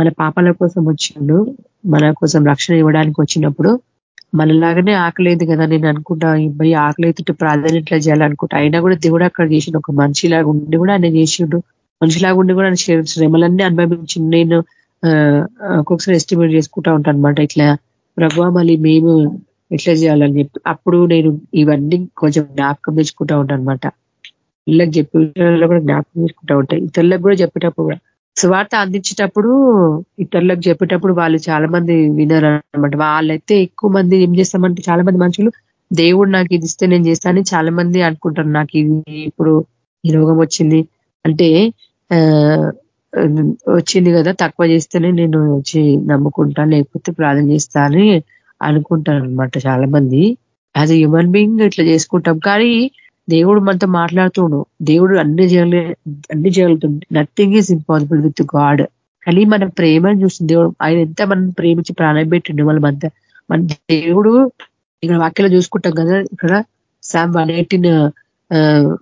మన పాపాల కోసం వచ్చిండు. మన కోసం రక్షణ ఇవ్వడానికి వచ్చినప్పుడు మనలాగానే ఆకలేదు కదా నేను అనుకుంటా. భయ ఆకలి ప్రాధాన్యత ఇట్లా చేయాలనుకుంటా? అయినా కూడా దేవుడు అక్కడ చేసిండు. ఒక మనిషిలాగా ఉండి కూడా ఆయన చేసిండు. మనిషిలాగా ఉండి కూడా ఆయన శ్రమలన్నీ అనుభవించిండు నేను ఒక్కొక్కసారి ఎస్టిమేట్ చేసుకుంటా ఉంటాను అనమాట ఇట్లా ప్రభావ మళ్ళీ మేము ఎట్లా చేయాలని చెప్పి అప్పుడు నేను ఇవన్నీ కొంచెం జ్ఞాపకం తెచ్చుకుంటా ఉంటాను అనమాట ఇళ్ళకి చెప్పి కూడా జ్ఞాపకం తెచ్చుకుంటా ఉంటాయి ఇతరులకు కూడా చెప్పేటప్పుడు కూడా. స్వార్థ అందించేటప్పుడు ఇతరులకు చెప్పేటప్పుడు వాళ్ళు చాలా మంది వినరు అనమాట వాళ్ళైతే ఎక్కువ మంది ఏం చేస్తామంటే చాలా మంది మనుషులు దేవుడు నాకు ఇది ఇస్తే నేను చేస్తానని చాలా మంది అనుకుంటారు. నాకు ఇది ఇప్పుడు ఈ రోగం వచ్చింది అంటే వచ్చింది కదా తక్కువ చేస్తేనే నేను వచ్చి నమ్ముకుంటా లేకపోతే ప్రార్థన చేస్తా అని అనుకుంటారు అనమాట చాలా మంది యాజ్ హ్యూమన్ బీయింగ్ ఇట్లా చేసుకుంటాం. కానీ దేవుడు మనతో మాట్లాడుతుండు. దేవుడు అన్ని చేయలే అన్ని చేయగలుగుతుంది nothing is impossible with God కానీ మన ప్రేమను చూస్తుంది దేవుడు. ఆయన ఎంత మనం ప్రేమించి ప్రాణం పెట్టిండు మనం మన దేవుడు ఇక్కడ వాక్యలో చూసుకుంటాం కదా. ఇక్కడ శామ్ వన్ ఎయిటీన్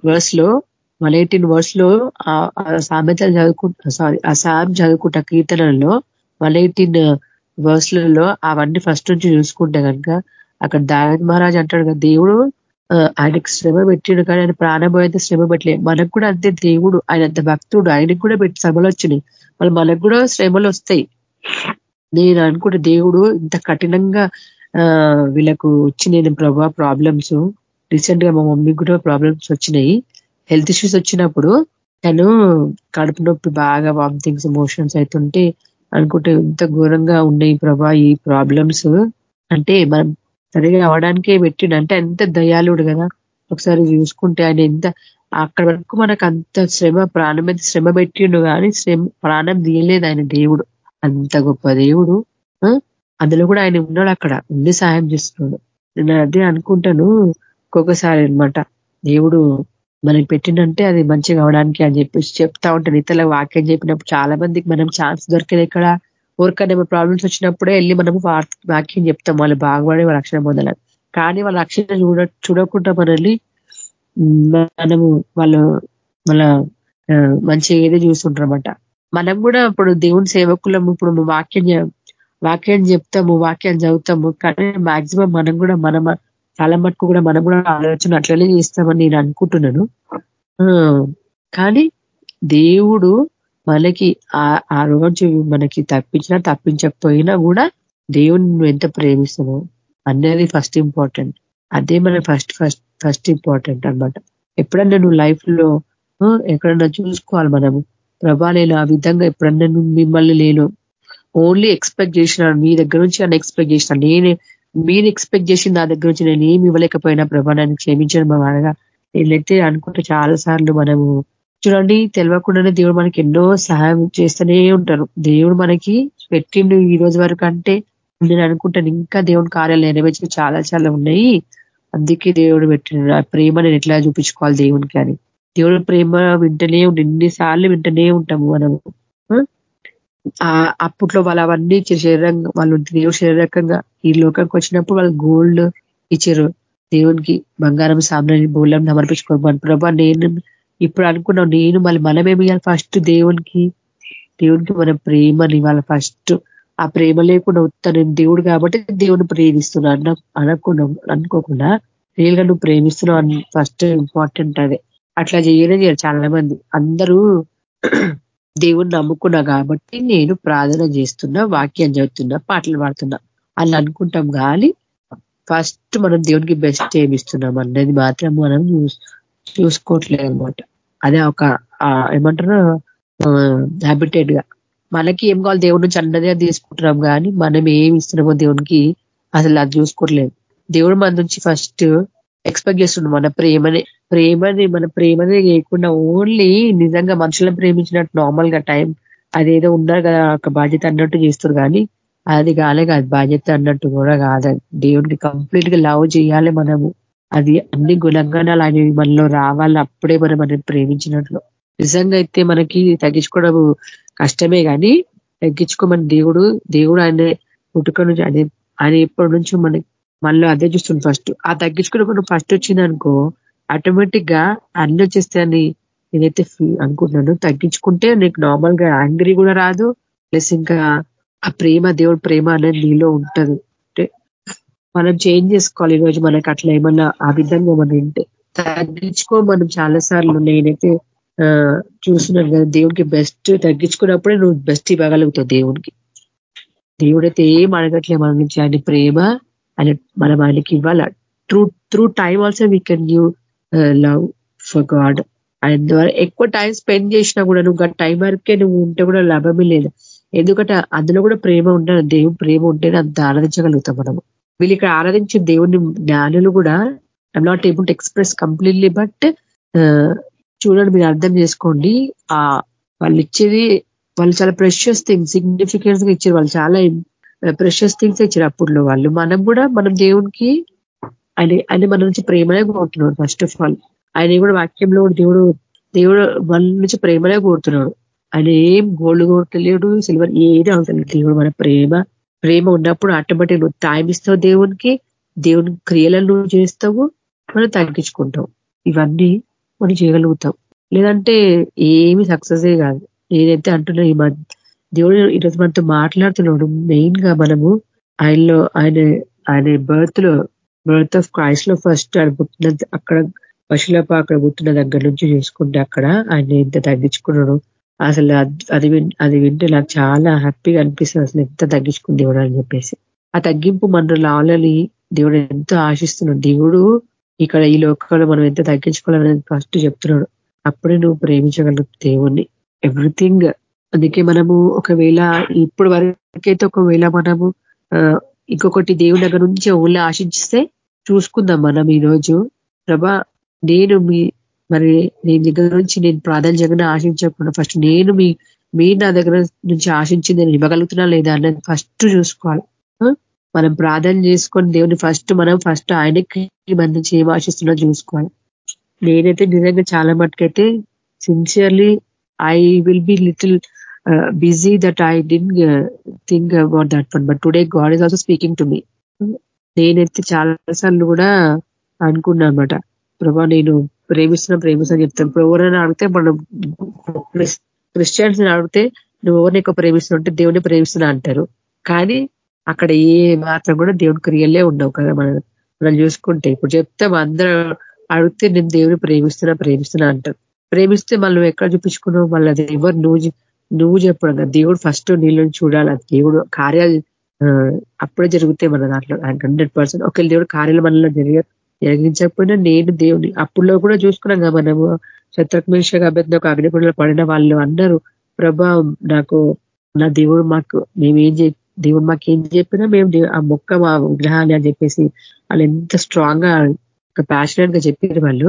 వర్స్లో వన్ ఎయిటీన్ వర్స్లో సామెతలు చదువుకుంటా సారీ ఆ శామ్ చదువుకుంటా కీర్తనలో వన్ ఎయిటీన్ వర్స్లలో అవన్నీ ఫస్ట్ నుంచి చూసుకుంటే కనుక అక్కడ దావేద్ మహారాజ్ అంటాడు కదా దేవుడు ఆయనకు శ్రమ పెట్టిడు కానీ ఆయన ప్రాణభోయంతో శ్రమ పెట్టలేదు మనకు కూడా అంతే దేవుడు ఆయన అంత భక్తుడు ఆయనకు కూడా పెట్టి శ్రమలు వచ్చినాయి. మళ్ళీ మనకు కూడా శ్రమలు వస్తాయి. నేను అనుకుంటే దేవుడు ఇంత కఠినంగా వీళ్ళకు వచ్చి నేను ప్రభా ప్రాబ్లమ్స్ రీసెంట్గా మా మమ్మీకి కూడా ప్రాబ్లమ్స్ వచ్చినాయి. హెల్త్ ఇష్యూస్ వచ్చినప్పుడు తను కడుపు నొప్పి బాగా వామిటింగ్స్ ఎమోషన్స్ అవుతుంటే అనుకుంటే ఎంత ఘోరంగా ఉన్నాయి ప్రభా ఈ ప్రాబ్లమ్స్ అంటే మనం సరిగా అవడానికే పెట్టిండు. అంటే ఎంత దయాళుడు కదా. ఒకసారి చూసుకుంటే ఆయన ఎంత అక్కడ వరకు మనకు అంత శ్రమ ప్రాణం మీద శ్రమ పెట్టిండు కానీ శ్రమ ప్రాణం తీయలేదు ఆయన దేవుడు. అంత గొప్ప దేవుడు. అందులో కూడా ఆయన ఉన్నాడు అక్కడ. ఉండి సహాయం చేస్తున్నాడు. నేను అదే అనుకుంటాను. ఒక్కొక్కసారి అనమాట దేవుడు మనకి పెట్టిండంటే అది మంచిగా అవడానికి అని చెప్పేసి చెప్తా ఉంటాను ఇతరుల వాక్యం చెప్పినప్పుడు చాలా మందికి మనం ఛాన్స్ దొరికేది ఇక్కడ ఊరికనే ప్రాబ్లమ్స్ వచ్చినప్పుడే వెళ్ళి మనము వాక్యం చెప్తాం. వాళ్ళు బాగుపడే వాళ్ళ రక్షణ పొందాలని. కానీ వాళ్ళ రక్షణ చూడ చూడకుండా మనల్ని మనము వాళ్ళు వాళ్ళ మంచి ఏదో చూస్తుంటారనమాట మనం కూడా ఇప్పుడు దేవుని సేవకులం ఇప్పుడు వాక్యం వాక్యం చెప్తాము వాక్యం చదువుతాము. కానీ మాక్సిమం మనం కూడా మనం చాలా మటుకు కూడా మనం కూడా ఆలోచన అట్లనే చేస్తామని నేను అనుకుంటున్నాను. కానీ దేవుడు మనకి ఆ రోజు మనకి తప్పించినా తప్పించకపోయినా కూడా దేవుని నువ్వు ఎంత ప్రేమిస్తావో అనేది ఫస్ట్ ఇంపార్టెంట్ అదే మన ఫస్ట్ ఫస్ట్ ఫస్ట్ ఇంపార్టెంట్ అనమాట ఎప్పుడన్నా నువ్వు లైఫ్లో ఎక్కడన్నా చూసుకోవాలి మనము. ప్రభా నేను ఆ విధంగా ఎప్పుడన్నా నువ్వు మిమ్మల్ని నేను ఓన్లీ ఎక్స్పెక్ట్ చేసిన మీ దగ్గర నుంచి అని ఎక్స్పెక్ట్ చేసిన నేనే మీరు ఎక్స్పెక్ట్ చేసి నా దగ్గర నుంచి నేను ఏమి ఇవ్వలేకపోయినా ప్రభా నన్ను మా అనగా నేనైతే అనుకుంటే చాలా సార్లు మనము చూడండి తెలియకుండానే దేవుడు మనకి ఎన్నో సహాయం చేస్తూనే ఉంటారు. దేవుడు మనకి పెట్టిండు ఈ రోజు వరకు అంటే నేను అనుకుంటాను ఇంకా దేవుని కార్యాలు నెరవేర్చి చాలా చాలా ఉన్నాయి. అందుకే దేవుడు పెట్టిన ఆ ప్రేమ నేను ఎట్లా చూపించుకోవాలి దేవునికి అని. దేవుడు ప్రేమ వింటనే ఉండి ఎన్నిసార్లు వింటనే ఉంటాము మనము. అప్పట్లో వాళ్ళు అవన్నీ శరీరంగా వాళ్ళు దేవుడు శరీరకంగా ఈ లోకానికి వచ్చినప్పుడు వాళ్ళు గోల్డ్ ఇచ్చారు. దేవునికి బంగారం సామ్రాన్ని బోళ్ళం సమర్పించుకోమని ప్రభా నేను ఇప్పుడు అనుకున్నాం నేను మళ్ళీ మనమేమి ఫస్ట్ దేవునికి దేవునికి మన ప్రేమని వాళ్ళ ఫస్ట్. ఆ ప్రేమ లేకుండా వస్తాను దేవుడు కాబట్టి దేవుని ప్రేమిస్తున్నా అన్న అనకుండా అనుకోకుండా రియల్గా నువ్వు ప్రేమిస్తున్నావు అని ఫస్ట్ ఇంపార్టెంట్ అదే. అట్లా చేయడం చేయాలి చాలా మంది అందరూ దేవుని నమ్ముకున్నా కాబట్టి నేను ప్రార్థన చేస్తున్నా వాక్యం చదువుతున్నా పాటలు పాడుతున్నా అని అనుకుంటాం. కానీ ఫస్ట్ మనం దేవునికి బెస్ట్ ఏమిస్తున్నాం అన్నది మాత్రం మనం చూసుకోవట్లేదు అనమాట అదే ఒక ఏమంటారు? హ్యాబిటేట్గా. మనకి ఏం కావాలి? దేవుడి నుంచి అన్నదే తీసుకుంటున్నాం కానీ మనం ఏమి ఇస్తున్నామో దేవునికి అసలు అది చూసుకోవట్లేదు. దేవుడు మన నుంచి ఫస్ట్ ఎక్స్పెక్ట్ చేస్తుండే మన ప్రేమని ప్రేమని మన ప్రేమని లేకుండా ఓన్లీ నిజంగా మనుషులను ప్రేమించినట్టు నార్మల్గా టైం అదేదో ఉన్నారు కదా ఒక బాధ్యత అన్నట్టు చేస్తారు కానీ అది కాలే కాదు. బాధ్యత అన్నట్టు కూడా కాదు. దేవుడిని కంప్లీట్గా లవ్ చేయాలి మనము. అది అన్ని గుణంగానాలు అనేవి మనలో రావాలి అప్పుడే మనం మనం ప్రేమించినట్లు. నిజంగా అయితే మనకి తగ్గించుకోవడం కష్టమే కానీ తగ్గించుకోమని దేవుడు దేవుడు ఆయన పుట్టుక నుంచి ఆయన ఆయన ఎప్పటి నుంచి మనకి మనలో అదే చూస్తుంది ఫస్ట్ ఆ తగ్గించుకున్నప్పుడు ఫస్ట్ వచ్చిందనుకో ఆటోమేటిక్గా అన్ని వచ్చేస్తాయని నేనైతే అనుకుంటున్నాను. తగ్గించుకుంటే నీకు నార్మల్గా యాంగ్రీ కూడా రాదు ప్లస్ ఇంకా ఆ ప్రేమ దేవుడు ప్రేమ అనేది నీలో ఉంటుంది. అంటే మనం చేంజ్ చేసుకోవాలి ఈరోజు మనకి అట్లా ఏమన్నా ఆ విధంగా మనం ఉంటే. తగ్గించుకో మనం చాలా సార్లు నేనైతే చూస్తున్నాను కదా దేవునికి బెస్ట్ తగ్గించుకున్నప్పుడే నువ్వు బెస్ట్ ఇవ్వగలుగుతావు దేవునికి. దేవుడైతే ఏం అడగట్లే మన నుంచి ఆయన ప్రేమ ఆయన మనం ఆయనకి ఇవ్వాల. Through through time also we can give love for God ఆయన ద్వారా ఎక్కువ టైం స్పెండ్ చేసినా కూడా నువ్వు టైం వరకే నువ్వు ఉంటే కూడా లాభమే లేదు. ఎందుకంటే అందులో కూడా ప్రేమ ఉండాలి. దేవుడు ప్రేమ ఉంటేనే అంత ఆరాధించగలుగుతాం మనము. వీళ్ళు ఇక్కడ ఆరాధించే దేవుని జ్ఞానులు కూడా I'm not able to express completely but చూడండి మీరు అర్థం చేసుకోండి. ఆ వాళ్ళు ఇచ్చేది వాళ్ళు చాలా ప్రెషియస్ థింగ్స్ సిగ్నిఫికెన్స్గా ఇచ్చారు. వాళ్ళు చాలా ప్రెషియస్ థింగ్స్ ఇచ్చారు అప్పుడులో వాళ్ళు. మనం కూడా మనం దేవునికి ఆయన ఆయన మన నుంచి ప్రేమనే కోరుతున్నాడు ఫస్ట్ ఆఫ్ ఆల్ ఆయన కూడా వాక్యంలో దేవుడు దేవుడు మన నుంచి ప్రేమనే కోరుతున్నాడు. ఆయన ఏం గోల్డ్ కోరతలేడు సిల్వర్ ఏది అవసరం దేవుడు మన ప్రేమ ప్రేమ ఉన్నప్పుడు ఆటోమేటిక్ నువ్వు టైం ఇస్తావు దేవునికి దేవుని క్రియలను నువ్వు చేస్తావు మనం తగ్గించుకుంటావు ఇవన్నీ మనం చేయగలుగుతాం. లేదంటే ఏమి సక్సెసే కాదు. నేనైతే అంటున్నా ఈ మధ్య దేవుడు ఈరోజు మనతో మాట్లాడుతున్నాడు మెయిన్గా మనము ఆయనలో ఆయన ఆయన బర్త్లో బర్త్ ఆఫ్ క్రైస్ట్లో ఫస్ట్ ఆయన పుట్టిన అక్కడ పశులప అక్కడ పుట్టిన దగ్గర నుంచి చూసుకుంటే అక్కడ ఆయన ఎంత తగ్గించుకున్నాడు. అసలు అది అది వింటే నాకు చాలా హ్యాపీగా అనిపిస్తుంది. అసలు ఎంత తగ్గించుకుంది దేవుడు అని చెప్పేసి. ఆ తగ్గింపు మన లాలని దేవుడు ఎంతో ఆశిస్తున్నాడు. దేవుడు ఇక్కడ ఈ లోకంలో మనం ఎంత తగ్గించుకోవాలని ఫస్ట్ చెప్తున్నాడు. అప్పుడే నువ్వు ప్రేమించగలవు దేవుణ్ణి. ఎవ్రీథింగ్ అందుకే మనము ఒకవేళ ఇప్పుడు వరకైతే ఒకవేళ మనము ఇంకొకటి దేవుని దగ్గర నుంచి ఊళ్ళో ఆశించిస్తే చూసుకుందాం మనం ఈరోజు. ప్రభా నేను మీ మరి నేను దగ్గర నుంచి నేను ప్రాధాన్య జగన్ ఆశించకుండా ఫస్ట్ నేను మీ మీ నా దగ్గర నుంచి ఆశించింది నేను ఇవ్వగలుగుతున్నా లేదా అన్నది ఫస్ట్ చూసుకోవాలి. మనం ప్రార్థన చేసుకొని దేవుని ఫస్ట్ మనం ఫస్ట్ ఆయనకి మన నుంచి ఏం ఆశిస్తున్నా చూసుకోవాలి. నేనైతే నిజంగా చాలా మటుకైతే sincerely I will be little busy that I didn't think about that one but today God is also speaking to me నేనైతే చాలా సార్లు కూడా అనుకున్నా అనమాట ప్రభా నేను ప్రేమిస్తున్నా ప్రేమిస్తాను చెప్తాను. ఇప్పుడు ఎవరైనా అడిగితే మనం క్రిస్టియన్స్ అడిగితే నువ్వు ఎవరిని ఎక్కువ ప్రేమిస్తుంటే దేవుని ప్రేమిస్తున్నా అంటారు. కానీ అక్కడ ఏ మాత్రం కూడా దేవుని క్రియలే ఉండవు కదా మనం. మనం చూసుకుంటే ఇప్పుడు చెప్తే అందరూ అడిగితే నేను దేవుని ప్రేమిస్తున్నా ప్రేమిస్తున్నా అంటారు. ప్రేమిస్తే మళ్ళీ ఎక్కడ చూపించుకున్నావు? మళ్ళీ అది ఎవరు నువ్వు నువ్వు చెప్పడం దేవుడు ఫస్ట్ నీళ్ళని చూడాలి. దేవుడు కార్యాలు అప్పుడే జరుగుతాయి మన దాంట్లో హండ్రెడ్ పర్సెంట్ ఒకవేళ దేవుడు కార్యాలు మనలో జరిగ జరిగించకపోయినా నేను దేవుని అప్పుల్లో కూడా చూసుకున్నాం కదా మనము. శత్రుఘ్మేష అభ్యర్థి ఒక అగ్నిగుండలో పడిన వాళ్ళు అన్నారు ప్రభా నాకు నా దేవుడు మాకు మేమేం దేవుడు మాకు ఏం చెప్పినా మేము ఆ మొక్క మా విగ్రహాన్ని అని చెప్పేసి వాళ్ళు ఎంత స్ట్రాంగ్గా ఒక ప్యాషనెట్గా చెప్పారు వాళ్ళు.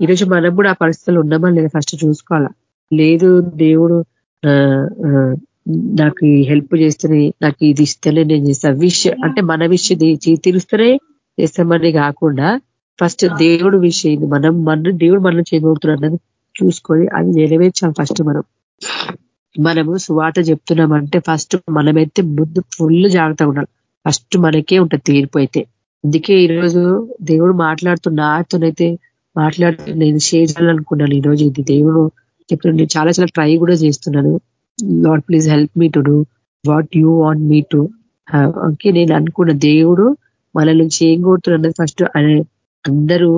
ఈరోజు మనం కూడా ఆ పరిస్థితులు ఉన్నామా లేదా ఫస్ట్ చూసుకోవాలా? లేదు దేవుడు నాకు హెల్ప్ చేస్తేనే నాకు ఇది ఇస్తేనే నేను చేస్తా. విష్ అంటే మన విష్ తీరుస్తూనే చేస్తామని కాకుండా ఫస్ట్ దేవుడు విషయం మనం మన దేవుడు మనం చేయబోతున్నాడు చూసుకొని అది నెరవేర్చాలి ఫస్ట్ మనం. మనము సువాత చెప్తున్నామంటే ఫస్ట్ మనమైతే ముందు ఫుల్ జాగ్రత్తగా ఉండాలి. ఫస్ట్ మనకే ఉంటుంది తీర్పు అయితే. అందుకే ఈరోజు దేవుడు మాట్లాడుతున్న నాతోనైతే మాట్లాడుతూ నేను చేయాలనుకున్నాను. ఈరోజు ఇది దేవుడు ఇప్పుడు నేను చాలా చాలా ట్రై కూడా చేస్తున్నాను. Lord please help me to do what you want me to okay నేను అనుకున్న దేవుడు మన నుంచి ఏం కోరుతున్నది ఫస్ట్ అందరూ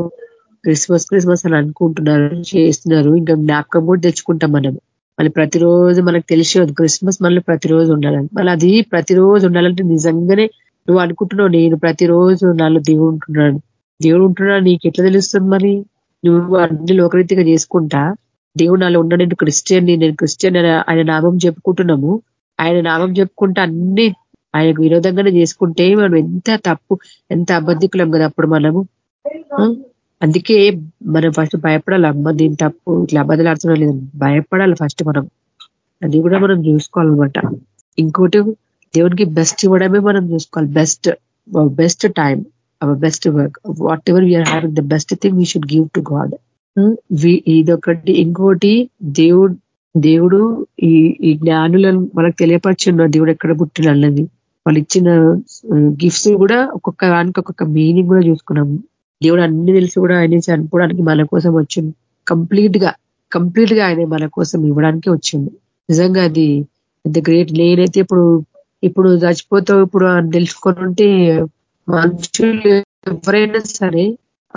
క్రిస్మస్ క్రిస్మస్ అని అనుకుంటున్నారు చేస్తున్నారు. ఇంకా జ్ఞాపకం కూడా తెచ్చుకుంటాం మనం. మళ్ళీ ప్రతిరోజు మనకు తెలిసి క్రిస్మస్ మళ్ళీ ప్రతిరోజు ఉండాలని. మళ్ళీ అది ప్రతిరోజు ఉండాలంటే నిజంగానే నువ్వు అనుకుంటున్నావు నేను ప్రతిరోజు నాలో దేవుడు ఉంటున్నాడు దేవుడు ఉంటున్నాడు నీకు ఎట్లా తెలుస్తుంది మరి? నువ్వు అన్ని లోకరీతిగా చేసుకుంటా. దేవుడు నాలో ఉన్న నేను క్రిస్టియన్ నేను క్రిస్టియన్ ఆయన నామం చెప్పుకుంటున్నాము. ఆయన నామం చెప్పుకుంటే అన్ని ఆయనకు విరోధంగానే చేసుకుంటే మనం ఎంత తప్పు ఎంత అబద్ధికులం కదా అప్పుడు మనము. అందుకే మనం ఫస్ట్ భయపడాలి. అమ్మ దీని తప్పు ఇట్లా అబద్ధాలు అర్థం లేదు? భయపడాలి ఫస్ట్ మనం. అది కూడా మనం చూసుకోవాలన్నమాట. ఇంకోటి దేవునికి బెస్ట్ ఇవ్వడమే మనం చూసుకోవాలి. Best best time our best work whatever we are having the best thing we should give to God ఇదొకటి. ఇంకోటి దేవుడు దేవుడు ఈ ఈ జ్ఞానులను మనకు తెలియపరచున్న దేవుడు ఎక్కడ పుట్టినన్నది వాళ్ళు ఇచ్చిన గిఫ్ట్స్ కూడా ఒక్కొక్క దానికి ఒక్కొక్క మీనింగ్ కూడా చూసుకున్నాము దేవుడు అన్ని తెలిసి కూడా ఆయన చనిపోవడానికి మన కోసం వచ్చింది కంప్లీట్గా కంప్లీట్గా ఆయన మన కోసం ఇవ్వడానికి వచ్చింది నిజంగా అది పెద్ద గ్రేట్ నేనైతే ఇప్పుడు ఇప్పుడు చచ్చిపోతావు ఇప్పుడు తెలుసుకొని ఉంటే మనుషులు ఎవరైనా సరే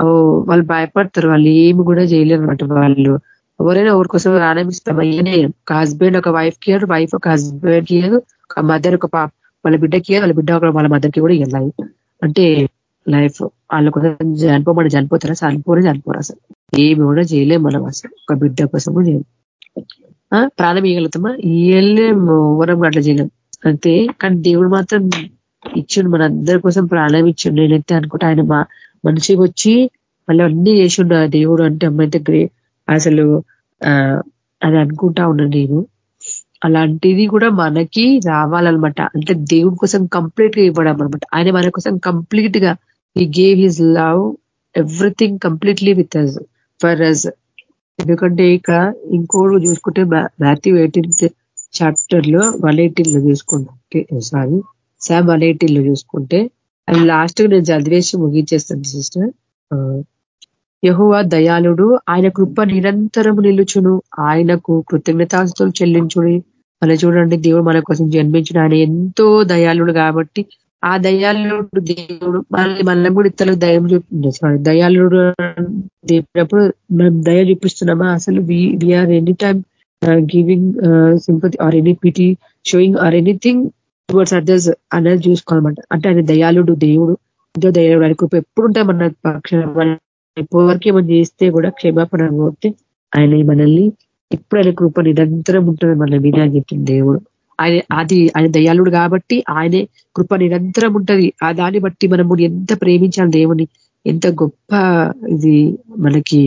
వాళ్ళు భయపడతారు. వాళ్ళు ఏమి కూడా చేయలేరు అనమాట వాళ్ళు. ఎవరైనా ఎవరి కోసం రాణమిస్తాం అయ్యనే. ఒక హస్బెండ్ ఒక వైఫ్కి వైఫ్ ఒక హస్బెండ్కి ఒక మదర్ ఒక పాప. వాళ్ళ బిడ్డకి వాళ్ళ బిడ్డ వాళ్ళ మదర్కి కూడా వెళ్ళాలి అంటే లైఫ్ వాళ్ళ కోసం చనిపోమని చనిపోతారా? చనిపోరే చనిపోరు అసలు. ఏమి కూడా చేయలేము మనం అసలు. ఒక బిడ్డ కోసము చేయలేం. ప్రాణం ఇవ్వగలుగుతామా ఇవ్వలేము ఎవరం అట్లా చేయలేం. అంతే. కానీ దేవుడు మాత్రం ఇచ్చిండు. మన అందరి కోసం ప్రాణం ఇచ్చిండు. నేనైతే అనుకుంటా ఆయన మా మనిషికి వచ్చి మళ్ళీ అన్ని చేసిండు దేవుడు అంటే అమ్మాయితే గ్రే అసలు అది అనుకుంటా ఉన్నా నేను. అలాంటిది కూడా మనకి రావాలన్నమాట. అంటే దేవుడి కోసం కంప్లీట్గా ఇవ్వడం అనమాట ఆయన మన కోసం కంప్లీట్గా he gave his love everything completely with us for us ఎందుకంటే ఇక ఇంకోటి చూసుకుంటే మాథ్యూ ఎయిటీన్త్ చాప్టర్లో వన్ ఎయిటీన్లో చూసుకుంటే సారీ శామ్ వన్ ఎయిటీన్లో చూసుకుంటే అది లాస్ట్ నేను చదివేసి ముగించేస్తాను సిస్టర్ యహువ దయాళుడు ఆయన కృప నిరంతరం నిలుచును. ఆయనకు కృతజ్ఞతాస్తులు చెల్లించుడి. మన చూడండి దేవుడు మన కోసం జన్మించిన ఆయన ఎంతో దయాళుడు కాబట్టి ఆ దయాళుడు దేవుడు మళ్ళీ మనం కూడా ఇతరులకు దయం చూపి సారీ దయాళుడు చెప్పినప్పుడు మనం దయ చూపిస్తున్నామా? అసలు we are any time giving sympathy or any pity showing or anything towards others అనేది చూసుకోవాలన్నమాట అంటే ఆయన దయాళుడు దేవుడు ఎంతో దయాళుడు ఆయన కృప ఎప్పుడు ఉంటాయి మన పక్షాన ఇప్పటివరకు ఏమన్నా చేస్తే కూడా క్షమాపణ పోతే ఆయన మనల్ని ఇప్పుడు ఆయన కృప నిరంతరం ఉంటుంది మన మీద అని చెప్పింది దేవుడు. ఆయన అది ఆయన దయాళుడు కాబట్టి ఆయనే కృప నిరంతరం ఉంటది. ఆ దాన్ని బట్టి మనము ఎంత ప్రేమించాలి దేవుని ఎంత గొప్ప ఇది మనకి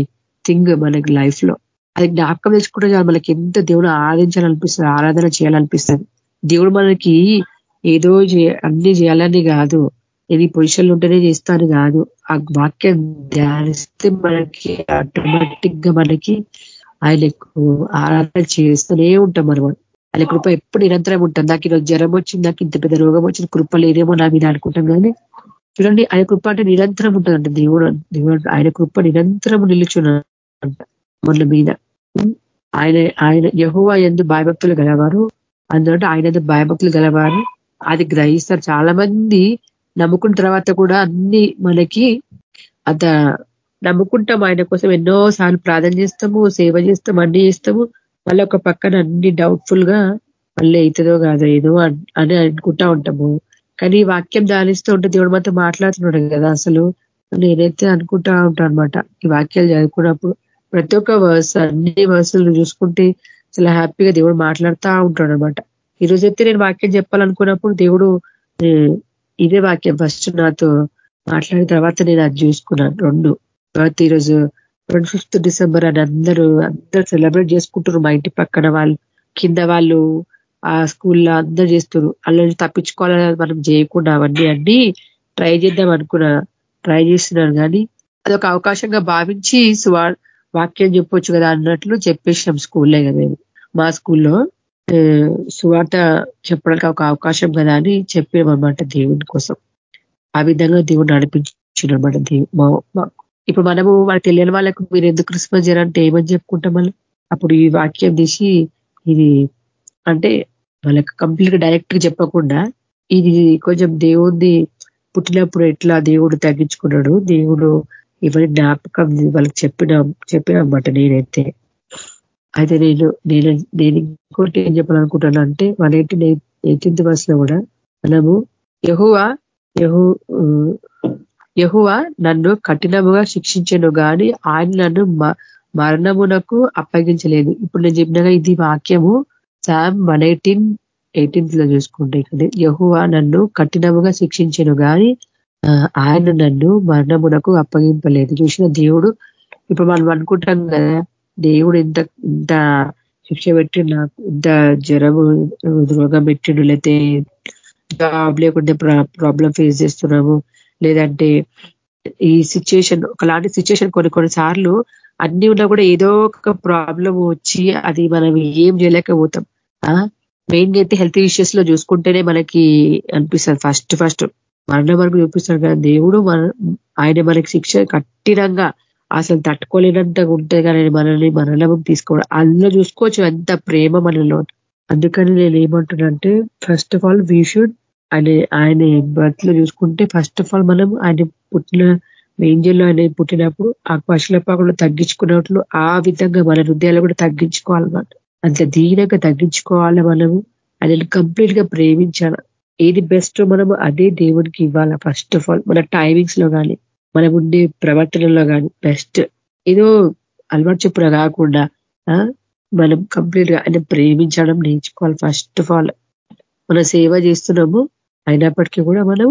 థింగ్ మనకి లైఫ్లో అది జ్ఞాపకం తెచ్చుకుంటే మనకి ఎంత దేవుని ఆరాధించాలనిపిస్తుంది ఆరాధన చేయాలనిపిస్తుంది. దేవుడు మనకి ఏదో అన్ని చేయాలని కాదు. ఏది పొజిషన్లు ఉంటేనే చేస్తాను కాదు. ఆ వాక్యం ధ్యానిస్తే మనకి ఆటోమేటిక్గా మనకి ఆయనకు ఆరాధన చేస్తూనే ఉంటాం మనం. ఆయన కృప ఎప్పుడు నిరంతరం ఉంటుంది. నాకు ఈరోజు జ్వరం వచ్చింది నాకు ఇంత పెద్ద రోగం వచ్చింది కృప లేదేమో నా మీద అనుకుంటాం కానీ చూడండి ఆయన కృప అంటే నిరంతరం ఉంటుందంట. దేవుడు దేవుడు ఆయన కృప నిరంతరం నిలుచున్నంట మన మీద. ఆయన ఆయన యహువా ఎందు భయభక్తులు గలవారు. అందులో ఆయన భయభక్తులు గలవారు. అది గ్రహిస్తారు. చాలా మంది నమ్ముకున్న తర్వాత కూడా అన్ని మనకి అంత నమ్ముకుంటాం. ఆయన కోసం ఎన్నో సార్లు ప్రార్థన చేస్తాము సేవ చేస్తాము అన్ని చేస్తాము. మళ్ళీ ఒక పక్కన అన్ని డౌట్ఫుల్గా మళ్ళీ అవుతుందో కాదో ఏదో అని అనుకుంటా ఉంటాము. కానీ వాక్యం ధ్యానిస్తూ ఉంటే దేవుడు మాత్రం మాట్లాడుతున్నాడు కదా అసలు. నేనైతే అనుకుంటా ఉంటాను అనమాట ఈ వాక్యాలు చదువుకున్నప్పుడు ప్రతి ఒక్క వర్స్ అన్ని వర్సులు చూసుకుంటే చాలా హ్యాపీగా దేవుడు మాట్లాడుతూ ఉంటాడు అనమాట ఈరోజు అయితే నేను వాక్యం చెప్పాలనుకున్నప్పుడు దేవుడు ఇదే వాక్యం ఫస్ట్ నాతో మాట్లాడిన తర్వాత నేను అది చూసుకున్నాను. రెండు. తర్వాత ఈరోజు ట్వంటీ ఫిఫ్త్ డిసెంబర్ అని అందరూ అందరూ సెలబ్రేట్ చేసుకుంటారు మా ఇంటి పక్కన వాళ్ళు కింద వాళ్ళు ఆ స్కూల్లో అందరూ చేస్తారు అలా తప్పించుకోవాలని మనం చేయకుండా అవన్నీ అన్ని ట్రై చేద్దాం అనుకున్నా ట్రై చేస్తున్నాను. కానీ అదొక అవకాశంగా భావించి వాక్యం చెప్పొచ్చు కదా అన్నట్లు చెప్పేసాం స్కూల్లో కదా మా స్కూల్లో సువార్త చెప్పడానికి ఒక అవకాశం కదా అని చెప్పామన్నమాట దేవుని కోసం. ఆ విధంగా దేవుడు నడిపించినమాట ఇప్పుడు మనము వాళ్ళకి తెలియని వాళ్ళకు మీరు ఎందుకు క్రిస్మస్ చేయాలంటే ఏమని చెప్పుకుంటాం మళ్ళీ? అప్పుడు ఈ వాక్యం తీసి ఇది అంటే వాళ్ళకి కంప్లీట్గా డైరెక్ట్గా చెప్పకుండా ఇది కొంచెం దేవుడిని పుట్టినప్పుడు ఎట్లా దేవుడు తగ్గించుకున్నాడు దేవుడు ఇవన్నీ జ్ఞాపకం వాళ్ళకి చెప్పిన చెప్పినమాట నేనైతే. అయితే నేను నేను నేను ఇంకోటి ఏం చెప్పాలనుకుంటున్నా అంటే వన్ ఎయిటీన్ ఎయిటీన్త్ వర్స్లో కూడా మనము యహువా యహు యహువ నన్ను కఠినముగా శిక్షించను కానీ ఆయన నన్ను మరణమునకు అప్పగించలేదు. ఇప్పుడు నేను చెప్పినగా ఇది వాక్యము శామ్ వన్ ఎయిటీన్ ఎయిటీన్త్లో చూసుకుంటే ఇక్కడ నన్ను కఠినముగా శిక్షించను కానీ ఆయన నన్ను మరణమునకు అప్పగింపలేదు. చూసిన దేవుడు ఇప్పుడు మనం అనుకుంటాం కదా దేవుడు ఇంత ఇంత శిక్ష పెట్టి నాకు ఇంత జ్వరము రోగం పెట్టిండు లేతే జాబ్ లేకుంటే ప్రాబ్లం ఫేస్ చేస్తున్నాము లేదంటే ఈ సిచ్యుయేషన్ ఒకలాంటి సిచ్యుయేషన్ కొన్ని కొన్ని సార్లు అన్ని ఉన్నా కూడా ఏదో ఒక ప్రాబ్లం వచ్చి అది మనం ఏం చేయలేకపోతాం. మెయిన్ అయితే హెల్త్ ఇష్యూస్లో చూసుకుంటేనే మనకి అనిపిస్తుంది. ఫస్ట్ ఫస్ట్ మరణ వరకు చూపిస్తాడు కదా. దేవుడు మన ఆయన మనకి శిక్ష కఠినంగా అసలు తట్టుకోలేనంతగా ఉంటే కానీ మనల్ని మరణం తీసుకోవడం. అందులో చూసుకోవచ్చు ఎంత ప్రేమ మనలో. అందుకని నేను ఏమంటున్నానంటే first of all we should ఆయన ఆయన బర్త్ చూసుకుంటే ఫస్ట్ ఆఫ్ ఆల్ మనం ఆయన పుట్టిన ఏంజల్లో ఆయన పుట్టినప్పుడు ఆ పశులపాకులు తగ్గించుకున్నట్లు ఆ విధంగా మన హృదయాలు కూడా తగ్గించుకోవాలన్నమాట. అంత దీనంగా తగ్గించుకోవాలి మనము? ఆయనను కంప్లీట్గా ప్రేమించాలి? ఏది బెస్ట్ మనము అదే దేవునికి ఇవ్వాలా? ఫస్ట్ ఆఫ్ ఆల్ మన టైమింగ్స్లో కానీ మనం ఉండే ప్రవర్తనలో కానీ బెస్ట్ ఏదో అలవాటు చెప్పున కాకుండా మనం కంప్లీట్గా ఆయన ప్రేమించడం నేర్చుకోవాలి ఫస్ట్ ఆఫ్ ఆల్ మన సేవ చేస్తున్నాము అయినప్పటికీ కూడా మనం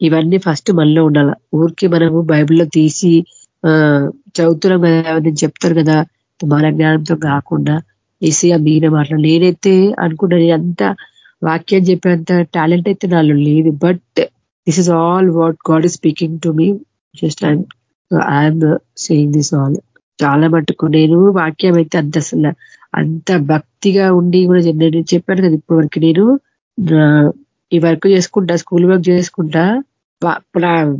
ఇవన్నీ ఫస్ట్ మనలో ఉండాల? ఊరికి మనము బైబిల్లో తీసి చదువుతున్నాం కదా నేను చెప్తారు కదా మన జ్ఞానంతో కాకుండా ఏసీఆ మీరే మాట్లాడు నేనైతే అనుకున్నా అంత వాక్యం చెప్పేంత టాలెంట్ అయితే నాలో లేదు but this is all what God is speaking to me just I'm I'm saying this all చాలా మటుకు నేను వాక్యం అయితే అంత అసలు అంత భక్తిగా ఉండి కూడా నేను చెప్పాను కదా ఇప్పటి వరకు నేను ఈ వర్క్ చేసుకుంటా స్కూల్ వర్క్ చేసుకుంటా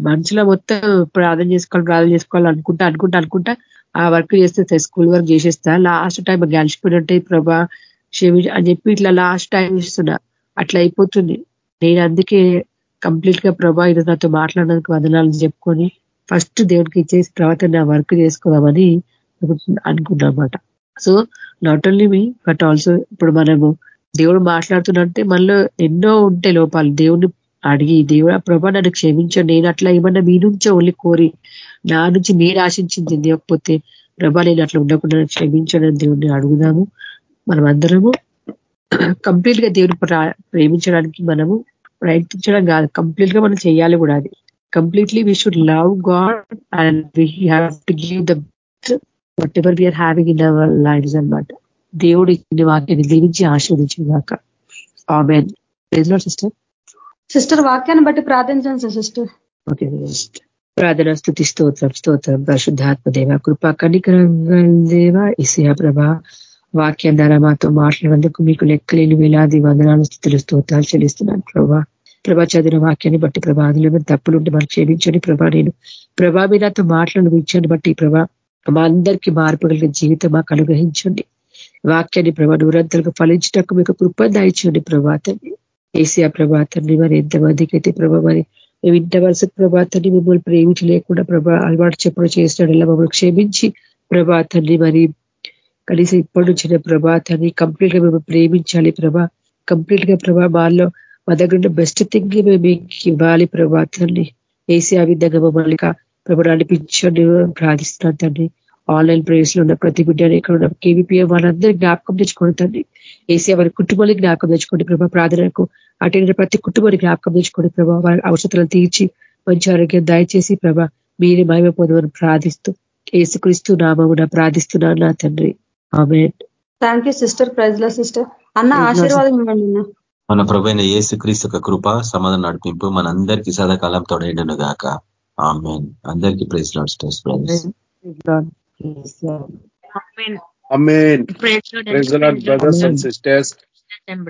మనసులో మొత్తం ప్రార్థన చేసుకోవాలి ప్రార్థన చేసుకోవాలి అనుకుంటా అనుకుంటా అనుకుంటా ఆ వర్క్ చేస్తే స్కూల్ వర్క్ చేసేస్తా. లాస్ట్ టైం గెలిచిపోయినట్టే ప్రభా క్షమి అని చెప్పి ఇట్లా లాస్ట్ టైం ఇస్తున్నా అట్లా అయిపోతుంది. నేను అందుకే కంప్లీట్గా ప్రభా ఇది నాతో మాట్లాడడానికి వదనాలని చెప్పుకొని ఫస్ట్ దేవుడికి ఇచ్చేసి తర్వాత నా వర్క్ చేసుకోదామని అనుకున్నమాట so not only me but also ఇప్పుడు మనము దేవుడు మాట్లాడుతున్నంటే మళ్ళీ ఎన్నో ఉంటాయి లోపాలు. దేవుడిని అడిగి దేవుడు ప్రభా నన్ను క్షమించండి నేను అట్లా ఏమన్నా మీ నుంచే ఓన్లీ కోరి నా నుంచి మీరు ఆశించింది. లేకపోతే ప్రభా నేను అట్లా ఉండకుండా క్షమించండి దేవుడిని అడుగుదాము. మనం అందరము కంప్లీట్గా దేవుని ప్రేమించడానికి మనము ప్రయత్నించడం కాదు. కంప్లీట్గా మనం చేయాలి కూడా అది. Completely we should love God and we have to give the whatever we are having in our lives అనమాట దేవుడు ఇచ్చిన వాక్యాన్ని దీవించి ఆశీర్వదించాక ఆమెన్ సిస్టర్ సిస్టర్ వాక్యాన్ని బట్టి ప్రార్థించండి సిస్టర్ ఓకే ప్రార్థన స్థుతి స్తోత్రం స్తోత్రం. పరిశుద్ధాత్మ దేవ కృపా కనికరంగా దేవ ఇసియా ప్రభ వాక్యం ద్వారా మాతో మాట్లాడినందుకు మీకు లెక్కలేని వేలాది వందనాలు స్థితులు స్తోత్రాలు చెల్లిస్తున్నాను ప్రభా. ప్రభా చదివిన వాక్యాన్ని బట్టి ప్రభా అందులో తప్పులుంటే మరి క్షేమించండి ప్రభా. నేను ప్రభా మీదతో మాటలను విచ్చండి బట్టి ప్రభా మా అందరికీ మార్పు కలిగిన జీవితం మాకు అనుగ్రహించండి. వాక్యాన్ని ప్రభా నూరంతలకు ఫలించటకు మీకు కృప దాయించండి ప్రభాతాన్ని ఏసీఆ ప్రభాతాన్ని మరి ఎంతమందికి అయితే ప్రభా మరి మేము ఇంత వరుస ప్రభాతాన్ని మిమ్మల్ని ప్రేమించలేకుండా ప్రభా అలవాటు చెప్పడం చేసినాడల్లా మమ్మల్ని క్షమించి ప్రభాతాన్ని మరి కనీసం ఇప్పటి ప్రభా తాని కంప్లీట్గా మేము ప్రేమించాలి ప్రభా. కంప్లీట్గా ప్రభా మాలో మా దగ్గర బెస్ట్ థింగ్ మేము మీకు ఇవ్వాలి ప్రభాతాన్ని వేసి ఆ విధంగా మమ్మల్ని ప్రభు నడిపించండి ప్రార్థిస్తున్నాను తండ్రి. ఆన్లైన్ ప్రేయర్స్లో ఉన్న ప్రతి బిడ్డని ఇక్కడ ఉన్న కేవీపీఎం వాళ్ళందరూ జ్ఞాపకం తెచ్చుకోండి తండ్రి. ఏసీ వారి కుటుంబానికి జ్ఞాపకం తెచ్చుకోండి ప్రభా ప్రార్థనకు అటెండ్ ప్రతి కుటుంబానికి జ్ఞాపకం తెచ్చుకోండి ప్రభా. వారి అవసరాలను తీర్చి మంచి ఆరోగ్యం దయచేసి ప్రభా మీరే మహిమ పొందమని ప్రార్థిస్తూ ఏసుక్రీస్తు నామమున ప్రార్థిస్తున్నాను నా తండ్రి. థ్యాంక్ యూ సిస్టర్ ప్రైజ్లో సిస్టర్ అన్న ఆశీర్వాదం ఇవ్వండి మన ప్రభైన ఏసు క్రీస్తు కృప సమాధానం నడిపింపు మన అందరికీ సదాకాలం తోడైండను గాక. ఆమె అందరికీ ప్రైజ్ లాడ్ స్టేస్ Amen. Praise the Lord, brothers and sisters. And